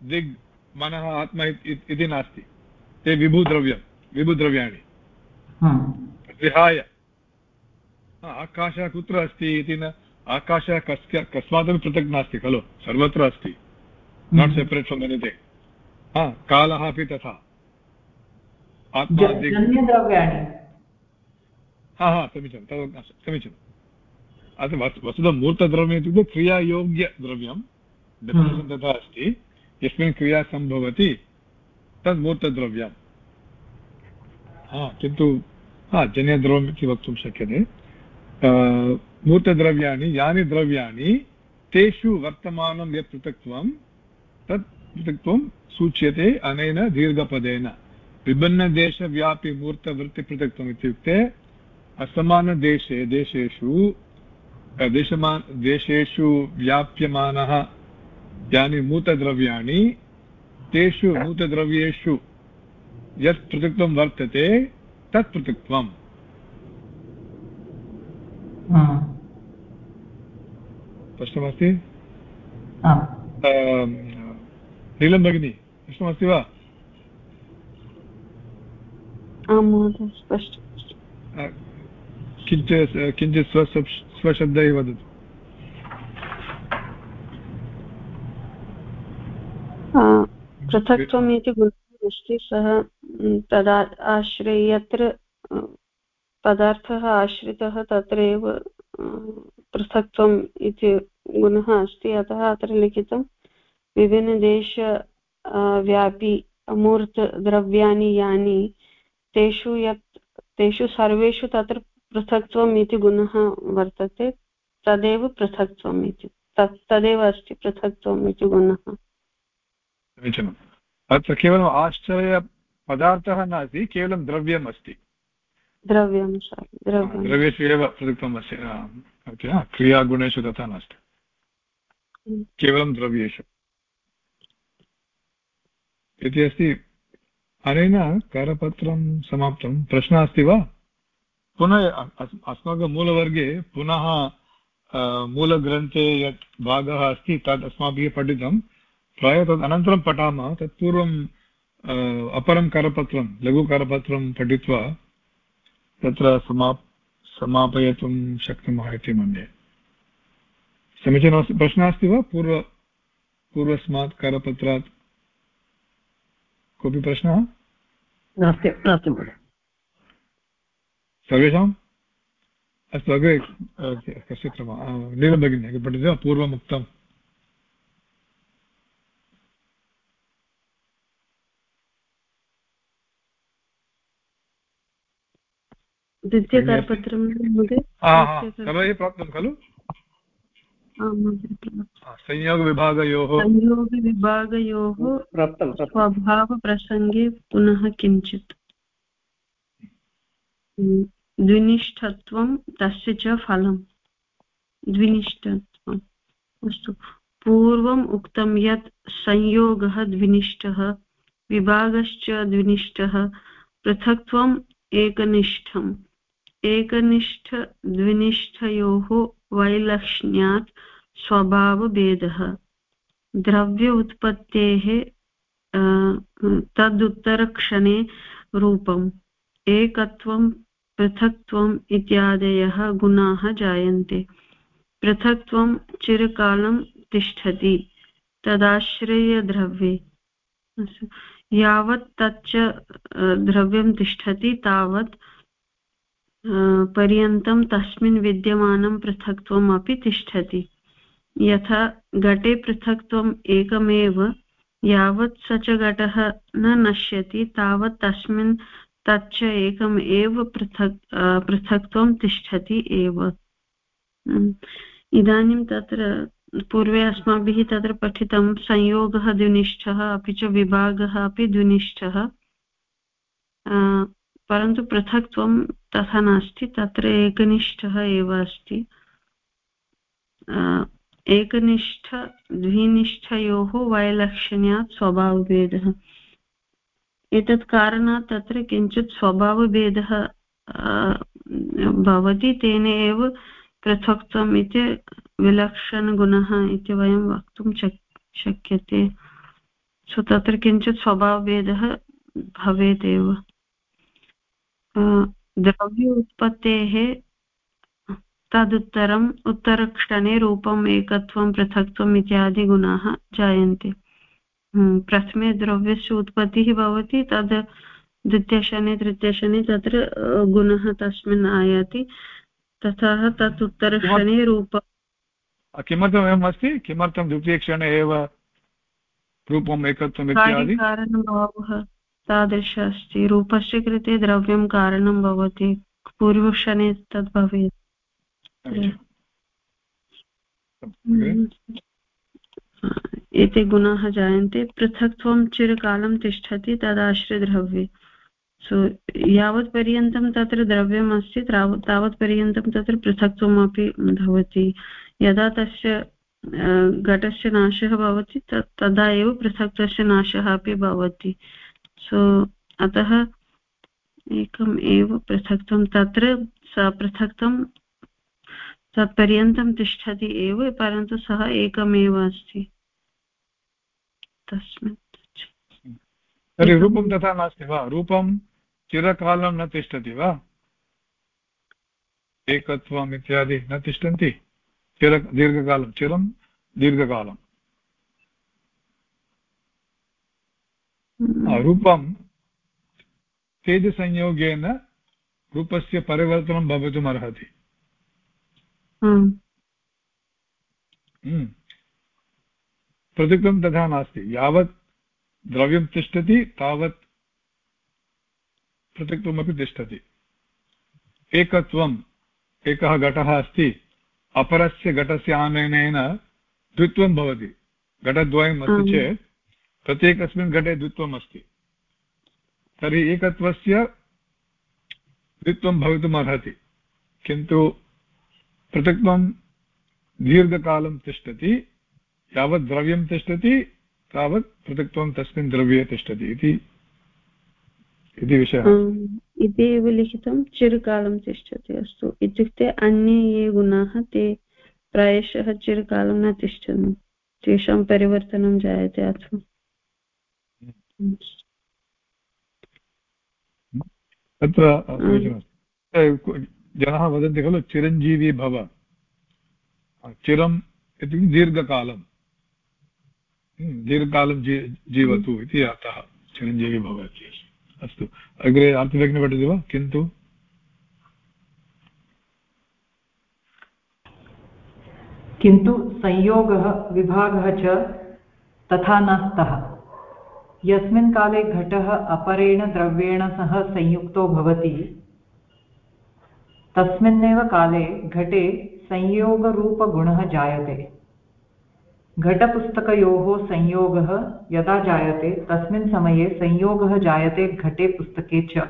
दिग् मनः आत्मा इति नास्ति। ते विभुद्रव्यं विभुद्रव्याणि। विहाय। आकाशः कुत्र अस्ति इति न आकाशः कस्य कस्मादपि पृथक् नास्ति खलु? सर्वत्र अस्ति। नाट् सेपरेट् फ्रोम् एनिथिङ्ग् हा कालः अपि तथा। हा हा समीचीनं तद् समीचीनम् अतः वस्तुतः मूर्तद्रव्यम् इत्युक्ते क्रियायोग्यद्रव्यं डेफिनेशन् तथा अस्ति। यस्मिन् क्रिया सम्भवति, तद् मूर्तद्रव्यम्। हा, किन्तु, हा, जन्यद्रव्यम् इति वक्तुं शक्यते। मूर्तद्रव्याणि, यानि द्रव्याणि, तेषु वर्तमानं यत् पृथक्त्वं, तत् पृथक्त्वं सूच्यते अनेन दीर्घपदेन। विभिन्नदेशव्यापि मूर्तवृत्तिपृथक्त्वम् इत्युक्ते, असमानदेशे, देशेषु देशमा, देशेषु व्याप्यमानः यानि मूतद्रव्याणि तेषु मूतद्रव्येषु यत् पृथक्त्वं वर्तते तत् पृथक्त्वम्। स्पष्टमस्ति? नीलं भगिनि स्पष्टमस्ति वा? किञ्चित् किञ्चित् स्वशब्दैः वदतु। पृथक्त्वम् इति गुणः अस्ति सः तदा आश्रय यत्र पदार्थः आश्रितः तत्रैव पृथक्त्वम् इति गुणः अस्ति। अतः अत्र लिखितं विभिन्नदेश व्यापी अमूर्तद्रव्याणि यानि तेषु यत् तेषु सर्वेषु तत्र पृथक्त्वम् इति गुणः वर्तते तदेव पृथक्त्वम् इति तत् तदेव अस्ति पृथक्त्वम् इति गुणः। समीचीनम् अत्र केवलम् आश्चर्यपदार्थः नास्ति केवलं द्रव्यम् अस्ति द्रव्यं। द्रव्येषु एव पृथक्त्वम् अस्ति क्रियागुणेषु तथा नास्ति। हम्म। केवलं द्रव्येषु। इति अस्ति। अनेन करपत्रं समाप्तं। प्रश्नः अस्ति वा? पुनः अस्माकं मूलवर्गे पुनः मूलग्रन्थे यत् भागः अस्ति तद् अस्माभिः पठितं। प्रायः तद् अनन्तरं पठामः तत् पूर्वम् अपरं करपत्रं लघुकरपत्रं पठित्वा तत्र समाप् समापयितुं शक्नुमः इति मन्ये। समीचीनमस्ति प्रश्नः अस्ति वा? पूर्व पूर्वस्मात् करपत्रात् कोऽपि प्रश्नः? नास्ति नास्ति महोदय। सर्वेषाम् अस्तु अग्रे कस्य क्रमः नीलभगिनी पठति वा पूर्वमुक्तम्। द्वितीयकारपत्रं महोदय सर्वैः प्राप्तं खलु संयोगविभागयोः संयोगविभागयोः स्वभावप्रसङ्गे पुनः किञ्चित् द्विनिष्ठत्वं तस्य च फलम्। द्विनिष्ठत्वम् अस्तु। पूर्वम् उक्तं यत् संयोगः द्विनिष्ठः विभागश्च द्विनिष्ठः पृथक्त्वम् एकनिष्ठम्। एकनिष्ठ द्विनिष्ठयोः वैलक्ष्ण्यात् स्वभावभेदः। द्रव्य उत्पत्तेः तदुत्तरक्षणे रूपम्, एकत्वं, पृथक्त्वम् इत्यादयः गुणाः जायन्ते। पृथक्त्वं चिरकालं तिष्ठति, तदाश्रयद्रव्ये। यावत् तच्च द्रव्यं तिष्ठति, तावत् पर्यन्तं तस्मिन् विद्यमानं पृथक्त्वम् अपि तिष्ठति। यथा घटे पृथक्त्वम् एकमेव, यावत् स च घटः न नश्यति, तावत् तस्मिन् तच्च एकम् एव पृथक् पृथक्त्वं तिष्ठति एव। इदानीं तत्र पूर्वे अस्माभिः तत्र पठितं संयोगः द्विनिष्ठः, अपि च विभागः अपि द्विनिष्ठः। परन्तु पृथक्त्वं तथा नास्ति, तत्र एकनिष्ठः एव अस्ति। एकनिष्ठ, द्विनिष्ठयोः वैलक्षण्यात् स्वभावभेदः। एतत् कारणात् तत्र किञ्चित् स्वभावभेदः भवति, तेन एव पृथक्त्वम् इति विलक्षणगुणः इति वयं वक्तुं शक्यते। सो, तत्र किञ्चित् स्वभावभेदः भवेत् द्रव्य उत्पत्तेः तदुत्तरम् उत्तरक्षणे रूपम् एकत्वं पृथक्त्वम् इत्यादि गुणाः जायन्ते। हम्म, प्रथमे द्रव्यस्य उत्पत्तिः भवति तद् द्वितीयशने तृतीयशने तत्र गुणः तस्मिन् आयाति। ततः तत् उत्तरक्षणे रूप किमर्थम् एवम् अस्ति किमर्थं द्वितीयक्षणे एव रूपम् एकत्वम् इत्यादि? कारणभावः। तादृश अस्ति रूपस्य कृते द्रव्यं कारणं भवति। पूर्वक्षणे तद् भवेत्। एते गुणाः जायन्ते। पृथक्त्वं चिरकालं तिष्ठति तदाश्रयद्रव्ये। सो यावत्पर्यन्तं तत्र द्रव्यम् अस्ति तावत्पर्यन्तं तत्र पृथक्त्वमपि भवति। यदा तस्य घटस्य नाशः भवति तदा एव पृथक्त्वस्य नाशः अपि भवति। सो अतः एकम् एव पृथक्त्वं तत्र स पृथक्त्वं तत्पर्यन्तं तिष्ठति एव परन्तु सः एकमेव अस्ति। तस्मिन् तर्हि रूपं तथा नास्ति वा? रूपं चिरकालं न तिष्ठति वा? एकत्वम् इत्यादि न तिष्ठन्ति? चिर दीर्घकालं चिरं दीर्घकालम्। रूपं तेजसंयोगेन रूपस्य परिवर्तनं भवितुम् अर्हति प्रतिक्तं तथा नास्ति यावत् द्रव्यं तिष्ठति तावत् पृथक्त्वमपि तिष्ठति एकत्वम् एकः घटः अस्ति अपरस्य घटस्य आनयनेन द्वित्वं भवति घटद्वयम् अस्ति चेत् प्रत्येकस्मिन् घटे द्वित्वम् अस्ति तर्हि एकत्वस्य द्वित्वं भवितुम् अर्हति किन्तु पृथक्त्वं दीर्घकालं तिष्ठति, यावत् द्रव्यं तिष्ठति, तावत् पृथक्त्वं तस्मिन् द्रव्ये तिष्ठति इति इति विषयः। इति एव लिखितं चिरकालं तिष्ठति अस्तु। इत्युक्ते अन्ये ये गुणाः, ते प्रायशः चिरकालं न तिष्ठन्ति तेषां परिवर्तनं जायते अथवा तत्र जनाः वदन्ति खलु चिरञ्जीवी भव। चिरम् इत्युक्ते दीर्घकालं दीर्घकालं जी जीवतु इति अर्थः चिरञ्जीवी भवति अस्तु अग्रे आर्तिभगिनी पठति वा? किन्तु? किन्तु संयोगः विभागः च तथा न स्तः। यस्मिन् काले घटः अपरेण द्रव्येण सह संयुक्तो भवति। तस्मिन्नेव काले घटे संयोगरूपगुणः जायते। घटपुस्तकयोः संयोगः यदा जायते, तस्मिन् समये संयोगः जायते घटे पुस्तके च।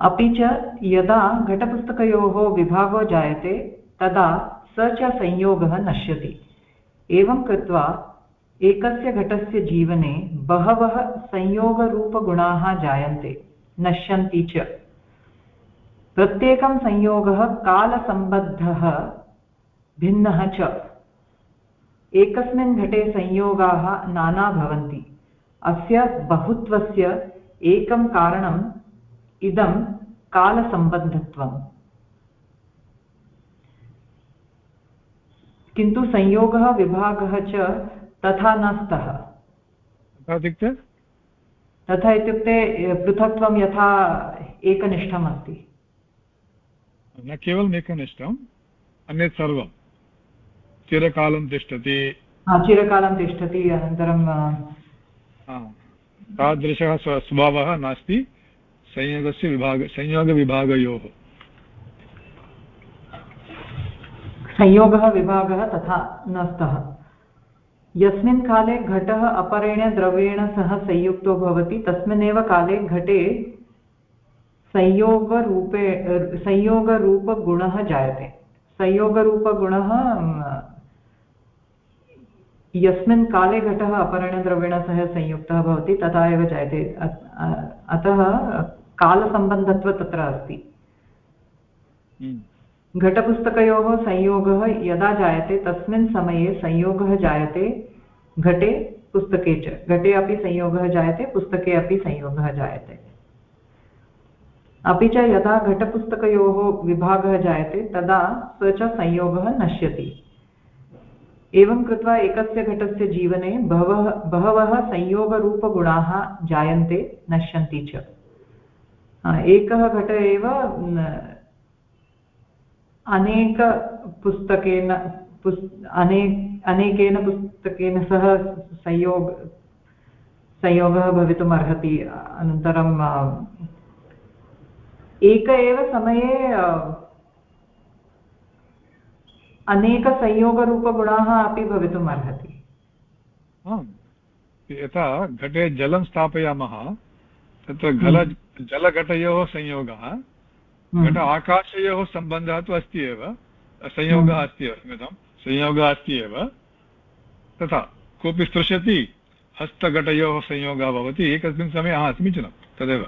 अपि च यदा घटपुस्तकयोः विभागो जायते, तदा स च संयोगः नश्यति। एवं कृत्वा एकस्य घटस्य जीवने बहवः संयोगरूपगुणाः जायन्ते, नश्यन्ति च। प्रत्येकं संयोगः कालसम्बद्धः भिन्नः च। एकस्मिन् घटे संयोगाः नाना भवन्ति। अस्य बहुत्वस्य एकं कारणम् इदं कालसम्बद्धत्वम्। किन्तु संयोगः विभागः च तथा न स्तः इत्युक्ते? तथा इत्युक्ते पृथक्त्वं यथा एकनिष्ठम् अस्ति न केवलम् एकनिष्ठम् अन्यत् सर्वं चिरकालं तिष्ठति। चिरकालं तिष्ठति अनन्तरं तादृशः स्वभावः नास्ति। संयोगस्य विभाग संयोगविभागयोः। संयोगः विभागः तथा न स्तः यस्मिन् काले घटः अपरेण द्रव्येण सह संयुक्तो भवति, तस्मिन्नेव काले घटे संयोगरूपे, संयोगरूपगुणः जायते। संयोगरूपगुणः यस्मिन् काले घटः अपरणद्रव्येण सह संयुक्तः भवति, तथा एव जायते। अतः, कालसम्बन्धत्व तत्र अस्ति। हम्म। घटपुस्तकयोः संयोगः यदा जायते, तस्मिन् समये संयोगः जायते, घटे पुस्तके च। घटे अपि संयोगः जायते, पुस्तके अपि संयोगः जायते। अपि च यदा घटपुस्तकयोः विभागः जायते, तदा स च संयोगः नश्यति। एवं कृत्वा एकस्य घटस्य जीवने बहवः बहवः संयोगरूपगुणाः जायन्ते, नश्यन्ति च। एकः घट एव अनेकपुस्तकेन पुस् अने अनेकेन पुस्तकेन सह संयोग संयोगः भवितुम् अर्हति अनन्तरं एक एव समये अनेकसंयोगरूपगुणाः अपि भवितुम् अर्हति यथा घटे जलं स्थापयामः तत्र घल हम्म। जलघटयोः संयोगः। घट आकाशयोः सम्बन्धः तु अस्ति एव संयोगः। अस्ति एव क्षम्यतां संयोगः अस्ति एव तथा कोऽपि स्पृशति हस्तघटयोः संयोगः भवति एकस्मिन् समये हा समीचीनं तदेव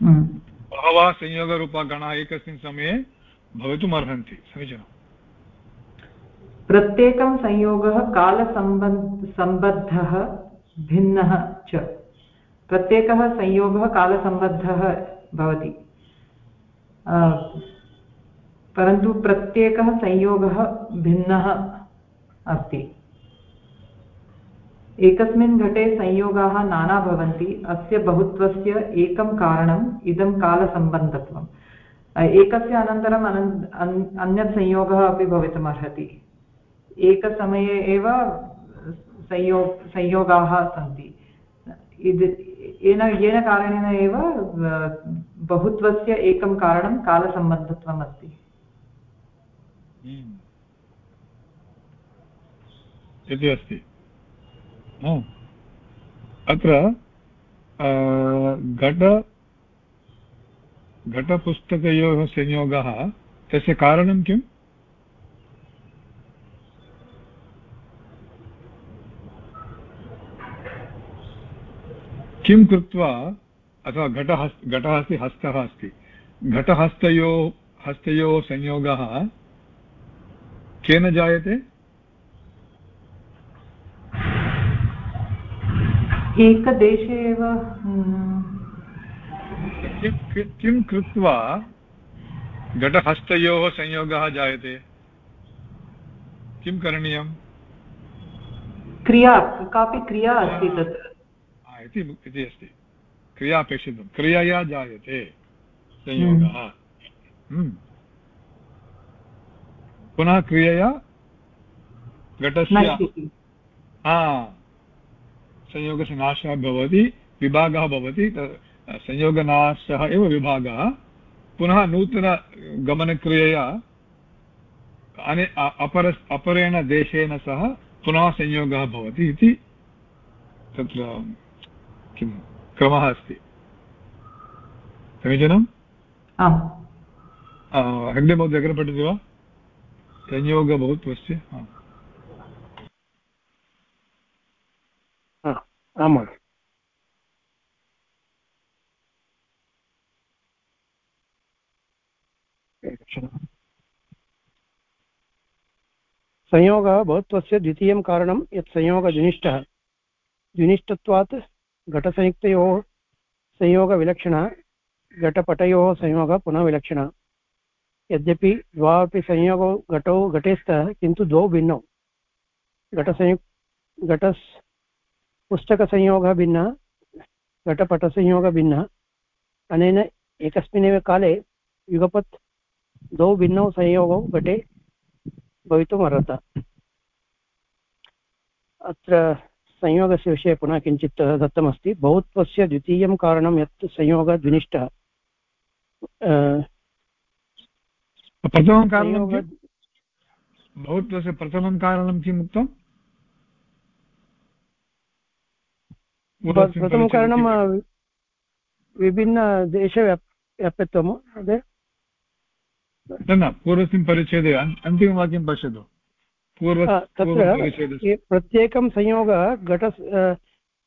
बहवः संयोगरूपगणाः एकस्मिन् समये भवितुम् अर्हन्ति समीचीनम् प्रत्येकं संयोगः कालसम्बन् सम्बद्धः भिन्नः च प्रत्येकः संयोगः कालसम्बद्धः भवति परन्तु प्रत्येकः संयोगः भिन्नः अस्ति। एकस्मिन् घटे संयोगाः नाना भवन्ति, अस्य बहुत्वस्य एकं कारणम्, इदं कालसम्बन्धत्वम्। एकस्य अनन्तरम् अन्यत् संयोगः अपि भवितुमर्हति। एकसमये एव संयोग संयोगाः सन्ति। येन येन कारणेन एव बहुत्वस्य एकं कारणं कालसम्बद्धत्वम् अस्ति हम्म। इति अस्ति। अत्र घट, घटपुस्तकयोः संयोगः, तस्य कारणं किम्? किं कृत्वा अथवा घटः घटः अस्ति हस्तः अस्ति। घटहस्तयोः हस्तयोः संयोगः केन जायते? एकदेशे एव किं कृत्वा घटहस्तयोः संयोगः जायते? किं करणीयम्? क्रिया कापि क्रिया अस्ति तत्र। इति इति अस्ति। क्रिया अपेक्षितं। क्रियया जायते संयोगः। हम्म। पुनः क्रियया घटस्य संयोगस्य नाशः भवति विभागः भवति संयोगनाशः एव विभागः। पुनः नूतनगमनक्रियया अने अपर अपरेण देशेन सह पुनः संयोगः भवति इति तत्र किं क्रमः अस्ति। समीचीनम्? अग्रे महोदय अग्रे पठति वा? संयोगबहुत्वस्य आं महोदय संयोगः बहुत्वस्य द्वितीयं कारणं यत् संयोगजनिष्ठः। द्विनिष्ठत्वात् घटसंयुक्तयोः संयोगविलक्षणः, घटपटयोः संयोगः पुनः विलक्षण। यद्यपि द्वावपि संयोगौ घटौ घटे स्तः किन्तु द्वौ भिन्नौ। घटसंयुक्, घटस्, पुस्तकसंयोगः भिन्नः, घटपटसंयोगः भिन्नः। अनेन एकस्मिन्नेव काले युगपत् द्वौ भिन्नौ संयोगौ घटे भवितुम् अर्हता अत्र संयोगस्य विषये पुनः किञ्चित् दत्तमस्ति। बहुत्वस्य द्वितीयं कारणं यत् संयोगद्विनिष्टः प्रथमं कारणं बहुत्वस्य प्रथमं कारणं किम् उक्तम् प्रथमं कारणं विभिन्नदेशव्याप्यत्वं न पूर्वस्मिन् परिच्छेदे अन्तिमवाक्यं पश्यतु। पूर्व तत्र प्रत्येकं संयोगः घट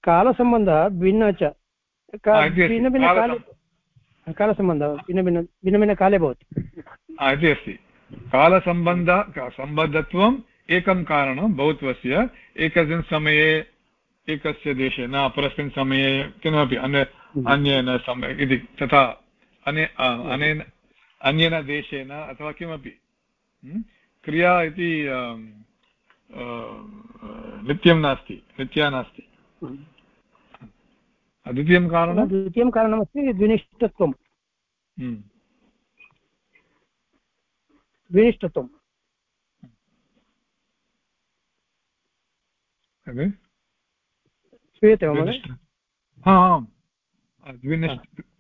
कालसम्बन्धः भिन्न च। भिन्नभिन्नकाले कालसम्बन्धः भिन्नभिन्न भिन्नभिन्नकाले भवति। इति अस्ति। कालसम्बन्ध सम्बद्धत्वम् एकं कारणं बहुत्वस्य। एकस्मिन् समये एकस्य देशेन अपरस्मिन् समये किमपि अन्य अन्येन समये इति तथा अने अनेन अन्येन देशेन अथवा किमपि। क्रिया इति नित्यं नास्ति नित्या नास्ति। द्वितीयं कारणं द्वितीयं कारणमस्ति द्विनिष्ठत्वं द्विनिष्ठत्वं श्रूयते वा महोदय?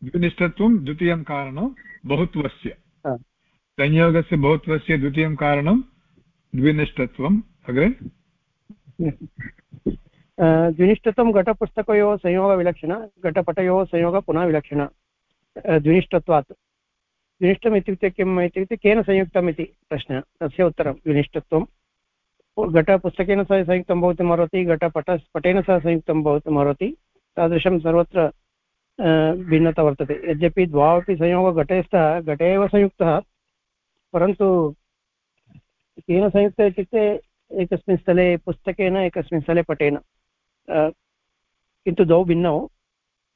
द्विनिष्ठत्वं द्वितीयं कारणं बहुत्वस्य। संयोगस्य बहुत्वस्य द्वितीयं कारणं द्विनिष्ठत्वम्, अग्रे? द्विनिष्ठत्वं घटपुस्तकयोः संयोगविलक्षण, घटपटयोः संयोगः पुनः विलक्षण द्विनिष्ठत्वात्। द्विनिष्ठम् इत्युक्ते किम् इत्युक्ते केन संयुक्तम् इति प्रश्नः, तस्य उत्तरं, द्विनिष्ठत्वं। घटपुस्तकेन सह संयुक्तं भवितुमर्हति घटपट, पटेन सह संयुक्तं भवितुमर्हति तादृशं सर्वत्र भिन्नता वर्तते। यद्यपि द्वावपि संयोगः घटे स्तः घटे एव संयुक्तः परन्तु केन संयुक्तः इत्युक्ते एकस्मिन् स्थले पुस्तकेन, एकस्मिन् स्थले पटेन किन्तु द्वौ भिन्नौ।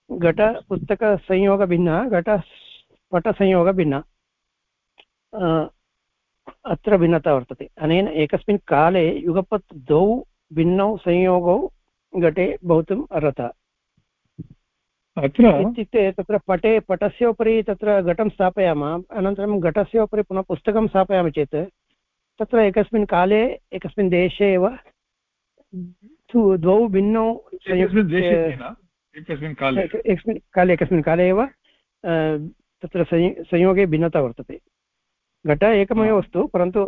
घटपुस्तकसंयोगभिन्नः घटपटसंयोगभिन्नः अत्र भिन्नता वर्तते। अनेन एकस्मिन् काले युगपत् द्वौ भिन्नौ संयोगौ घटे भवितुम् अर्हतः। अत्र इत्युक्ते तत्र पटे पटस्य उपरि तत्र घटं स्थापयामः अनन्तरं घटस्य उपरि पुनः पुस्तकं स्थापयामः चेत् तत्र एकस्मिन् काले एकस्मिन् देशे एव द्वौ भिन्नौ एकस्मिन् काले? एकस्मिन् काले एव तत्र संयोगे भिन्नता वर्तते। घट एकमेव वस्तु परन्तु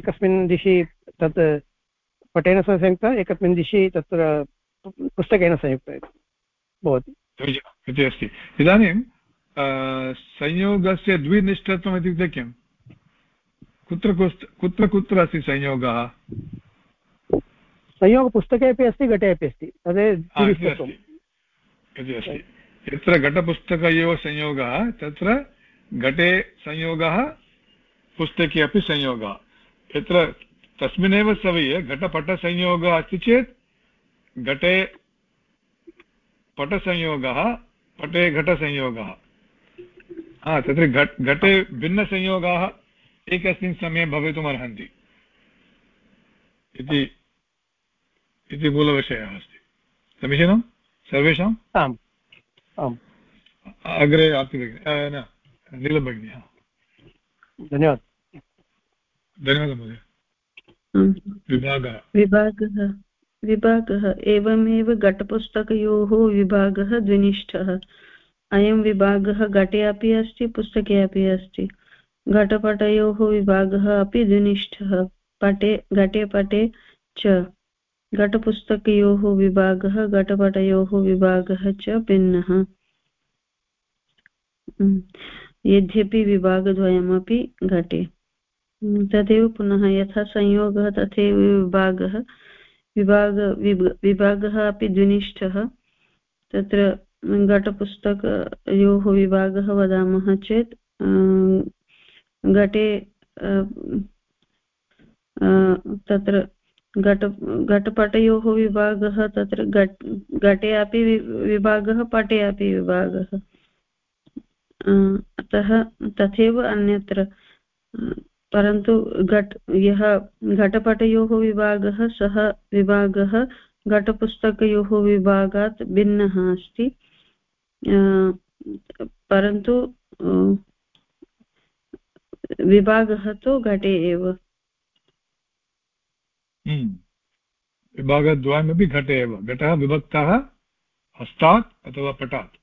एकस्मिन् दिशि तत् पटेन सह संयुक्तः एकस्मिन् दिशि तत्र पुस्तकेन संयुक्तः भवति। इति अस्ति। इदानीं संयोगस्य द्विनिष्ठत्वम् इत्युक्ते किम् कुत्र कुत्र कुत्र अस्ति संयोगः? संयोगपुस्तके अपि अस्ति घटे अपि अस्ति। इति अस्ति। यत्र घटपुस्तकयोः संयोगः तत्र घटे संयोगः पुस्तके अपि संयोगः। यत्र तस्मिन्नेव समये घटपटसंयोगः अस्ति चेत् घटे पटसंयोगः पटे घटसंयोगः। हा तत्र घट् घटे भिन्नसंयोगाः एकस्मिन् समये भवितुमर्हन्ति। इति इति मूलविषयः अस्ति। समीचीनम् सर्वेषाम् आम् आम्। अग्रे आर्ति भगिनि। न नीलभगिनी धन्यवादः। धन्यवादः महोदय। विभागः। विभागः। विभागः। एवमेव घटपुस्तकयोः विभागः द्विनिष्ठः। अयं विभागः घटे अपि अस्ति, पुस्तके अपि अस्ति। घटपटयोः विभागः अपि द्विनिष्ठः। पटे, घटे पटे च। घटपुस्तकयोः विभागः घटपटयोः विभागः च भिन्नः। यद्यपि विभागद्वयमपि घटे। तदेव पुनः यथा संयोगः, तथैव विभागः। विभाग विभागः अपि द्विनिष्ठः। तत्र घटपुस्तकयोः विभागः वदामः चेत् घटे तत्र घट, घटपटयोः विभागः, तत्र घटे अपि विभागः, पटे अपि विभागः। अतः तथैव अन्यत्र परन्तु घट यः घटपटयोः विभागः सः विभागः घटपुस्तकयोः विभागात् भिन्नः अस्ति। परन्तु विभागः तु घटे एव। हम्म। विभागद्वयमपि घटे एव। घटः विभक्तः हस्तात् अथवा पटात्।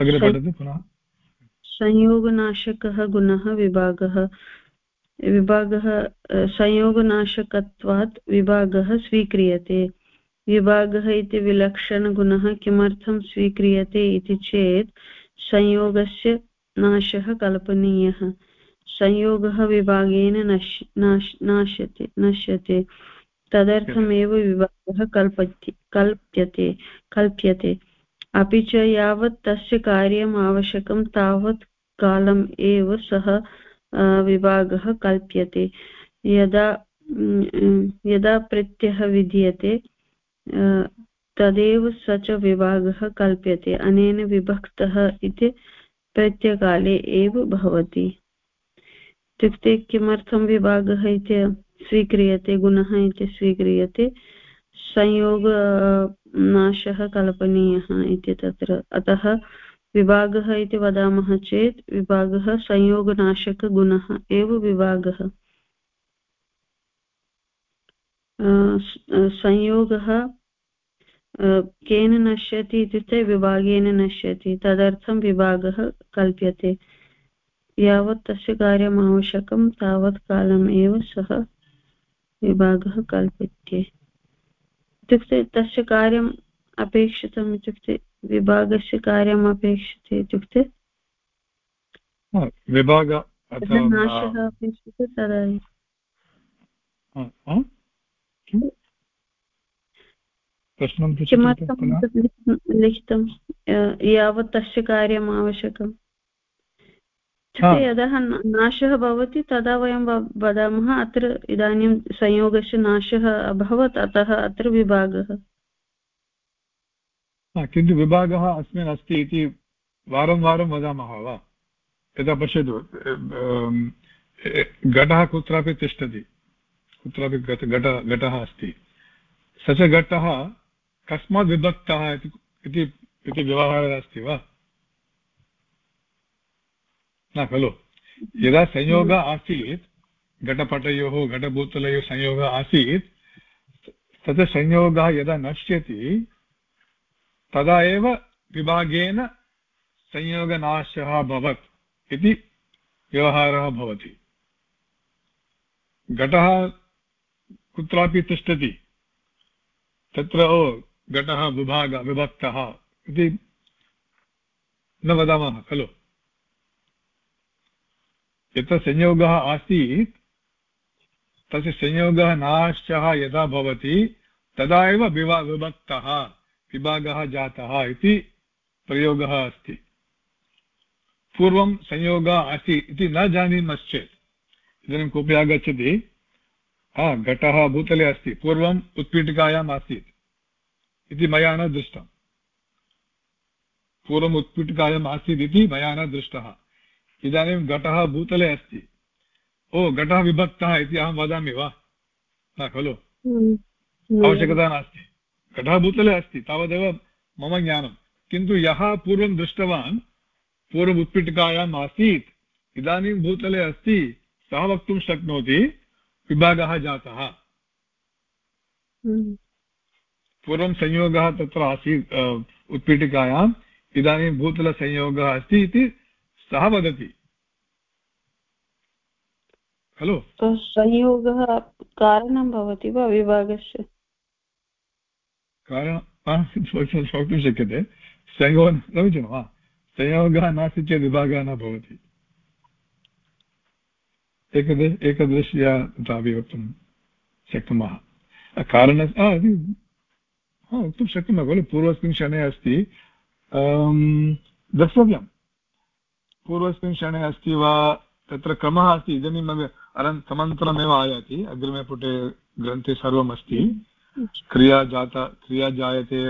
अग्रे पठतु पुनः। संयोगनाशकः गुणः विभागः। विभागः संयोगनाशकत्वात् विभागः स्वीक्रियते। विभागः इति विलक्षणगुणः किमर्थं स्वीक्रियते इति चेत् संयोगस्य नाशः कल्पनीयः। संयोगः विभागेन नश्, नाश् नाश्यते नश्यते। तदर्थमेव विभागः कल्पति, कल्प्यते कल्प्यते। अपि च यावत् तस्य कार्यम् आवश्यकं तावत् कालम् एव सः विभागः कल्प्यते। यदा यदा प्रत्ययः विधीयते तदेव स च विभागः कल्प्यते। अनेन विभक्तः इति प्रत्यकाले एव भवति। इत्युक्ते किमर्थं विभागः इति स्वीक्रियते, गुणः इति स्वीक्रियते? संयोग नाशः कल्पनीयः इति तत्र। अतः विभागः इति वदामः चेत् विभागः संयोगनाशकगुणः एव विभागः। संयोगः केन नश्यति इत्युक्ते विभागेन नश्यति, तदर्थं विभागः कल्प्यते। यावत् तस्य कार्यम् आवश्यकं तावत् कालम् एव सः विभागः कल्प्यते। इत्युक्ते तस्य कार्यम् अपेक्षितम् इत्युक्ते विभागस्य कार्यम् अपेक्षते इत्युक्ते विभाग नाशः अपेक्षते तदा किमर्थं लिखितं यावत् तस्य कार्यम् आवश्यकम्? यदा नाशः भवति तदा वयं वदामः अत्र इदानीं संयोगस्य नाशः अभवत् अतः अत्र विभागः। किन्तु विभागः अस्मिन् अस्ति इति वारं वारं वदामः वा? यदा पश्यतु घटः कुत्रापि तिष्ठति कुत्रापि घट घटः अस्ति। स च घटः कस्मात् विभक्तः इति व्यवहारः अस्ति वा? न खलु यदा संयोगः आसीत्, घटपटयोः, घटभूतलयोः संयोगः आसीत्, तत् संयोगः यदा नश्यति, तदा एव विभागेन संयोगनाशः अभवत् इति व्यवहारः भवति। घटः कुत्रापि तिष्ठति, तत्र ओ घटः विभाग, विभक्तः इति न वदामः, खलु। यत्र संयोगः आसीत्, तस्य संयोगः नाशः यदा भवति, तदा एव विवा, विभक्तः, विभागः जातः इति प्रयोगः अस्ति। पूर्वं संयोगः आसीत् इति न जानीमश्चेत्। इदानीं कोऽपि आगच्छति। हा, घटः भूतले अस्ति। पूर्वम् उत्पीठिकायाम् आसीत् इति मया न दृष्टम्। पूर्वम् उत्पीठिकायाम् आसीत् इति मया न दृष्टः। इदानीं घटः भूतले अस्ति। ओ घटः विभक्तः इति अहं वदामि वा? न खलु। आवश्यकता नास्ति। घटः भूतले अस्ति तावदेव मम ज्ञानं। किन्तु यः पूर्वं दृष्टवान् पूर्वम् उत्पीठिकायाम् आसीत् इदानीं भूतले अस्ति सः वक्तुं शक्नोति विभागः जातः। हम्म। पूर्वं संयोगः तत्र आसीत् उत्पीठिकायाम् इदानीं भूतलसंयोगः अस्ति इति सः वदति। खलु तो संयोगः कारणं भवति वा विभागस्य? कारणं वक्तुं शक्यते। संयोगः समीचीनं वा? संयोगः नास्ति चेत् विभागः न भवति। एकदृ एकदृश्या तथापि वक्तुं शक्नुमः। कारण वक्तुं शक्नुमः खलु। पूर्वस्मिन् क्षणे अस्ति द्रष्टव्यं पूर्वस्मिन् क्षणे अस्ति वा तत्र क्रमः अस्ति इदानीम् अनन् समन्तरमेव आयाति अग्रिमे पुटे ग्रन्थे सर्वम् अस्ति क्रिया जाता क्रिया जायते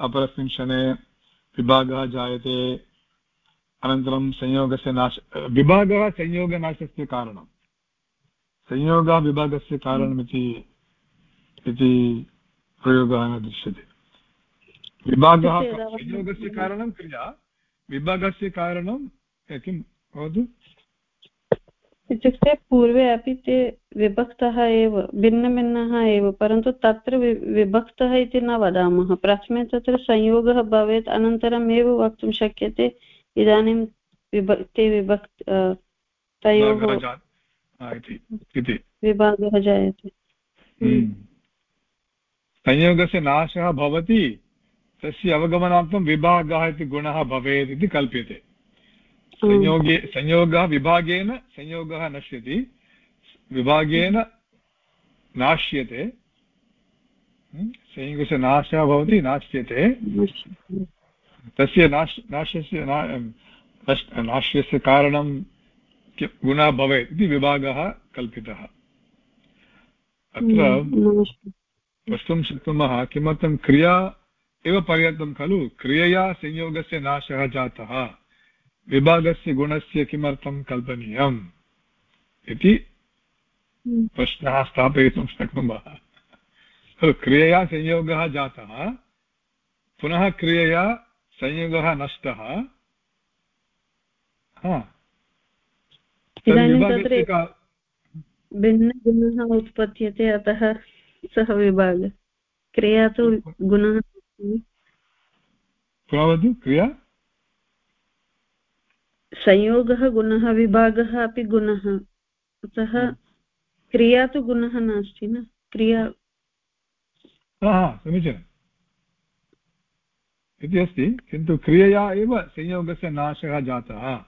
अपरस्मिन् क्षणे विभागः जायते अनन्तरं संयोगस्य नाश विभागः संयोगनाशस्य कारणं। संयोगः विभागस्य कारणमिति इति प्रयोगः न दृश्यते। विभागः संयोगस्य कारणं क्रिया विभागस्य कारणं किं भवतु इत्युक्ते पूर्वे अपि ते विभक्तः एव भिन्नभिन्नः एव परन्तु तत्र विभक्तः इति न वदामः। प्रथमे तत्र संयोगः भवेत् अनन्तरम् एव वक्तुं शक्यते। इदानीं ते विभक् तयोः विभागः जायते। हम्म। संयोगस्य नाशः भवति तस्य अवगमनार्थं विभागः इति गुणः भवेत् इति कल्प्यते। संयोगे, संयोगः विभागेन, संयोगः नश्यति, विभागेन नाश्यते। संयोगस्य नाशः भवति, नाश्यते। तस्य नाश, नाशस्य नाश्यस्य कारणं गुणः भवेत् इति विभागः कल्पितः। अत्र द्रष्टुं शक्नुमः, किमर्थं क्रिया एव पर्याप्तं खलु, क्रियया संयोगस्य नाशः जातः। विभागस्य गुणस्य किमर्थं कल्पनीयम् इति हम्म। प्रश्नः स्थापयितुं शक्नुमः। क्रियया संयोगः जातः पुनः क्रियया संयोगः नष्टः। भिन्नगुणः उत्पद्यते अतः सः विभागः। क्रिया तु गुणः क्रिया? संयोगः गुणः विभागः अपि गुणः। अतः क्रिया तु गुणः नास्ति न? क्रिया समीचीनम्। इति अस्ति किन्तु क्रियया एव संयोगस्य नाशः जातः।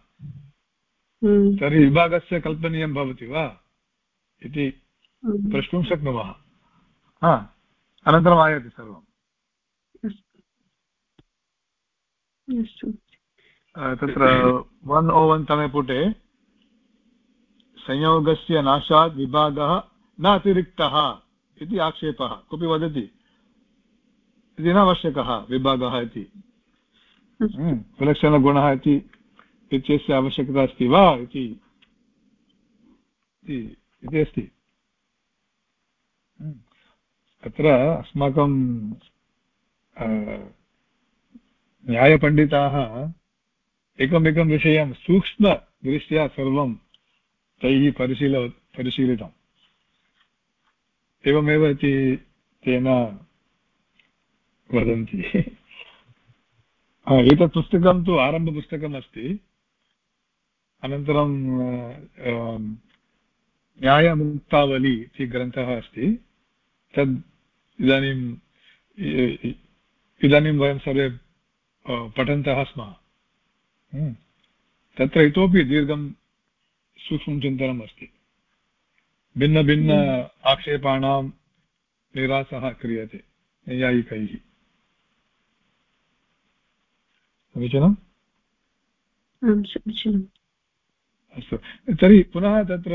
हम्म। तर्हि विभागस्य कल्पनीयं भवति वा? इति हम्म। प्रष्टुं शक्नुमः। हा अनन्तरम् आयाति सर्वम्। अस्तु। तत्र वन् ओ वन् तमे पुटे संयोगस्य नाशात् विभागः न अतिरिक्तः इति आक्षेपः। कोऽपि वदति? इति न आवश्यकः विभागः इति। हम्म, विलक्षणगुणः इति इत्यस्य आवश्यकता अस्ति वा इति? इति अस्ति। हम्म, अत्र अस्माकं न्यायपण्डिताः एकमेकं विषयं सूक्ष्मदृष्ट्या सर्वं तैः परिशील, परिशीलितम्। एवमेव इति तेन वदन्ति। एतत् पुस्तकं तु आरम्भपुस्तकम् अनन्तरं न्यायमुक्तावली इति ग्रन्थः अस्ति। तद् इदानीम् इदानीं वयं सर्वे पठन्तः स्मः। तत्र इतोपि दीर्घं सूक्ष्मं चिन्तनम् अस्ति। भिन्नभिन्न हम्म। आक्षेपाणां निरासः क्रियते नैयायिकैः। समीचीनम्? अस्तु। तर्हि पुनः तत्र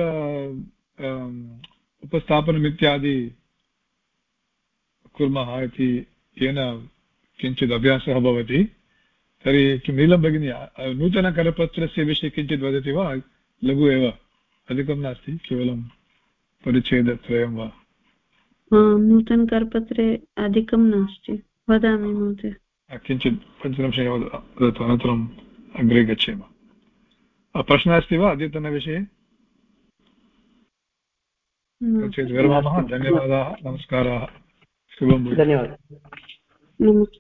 उपस्थापनमित्यादि कुर्मः इति येन किञ्चित् अभ्यासः भवति। तर्हि किं नीलं भगिनी नूतनकरपत्रस्य विषये किञ्चित् वदति वा? लघु एव। अधिकं नास्ति केवलं परिच्छेदत्रयं वा? नूतनकरपत्रे अधिकं नास्ति। वदामि महोदय। किञ्चित् पञ्चनिमिषे वदतु अनन्तरम् अग्रे गच्छेम। प्रश्नः अस्ति वा अद्यतनविषये? चेत् विरमामः। धन्यवादाः नमस्काराः। शुभं धन्यवादः। नमस्ते।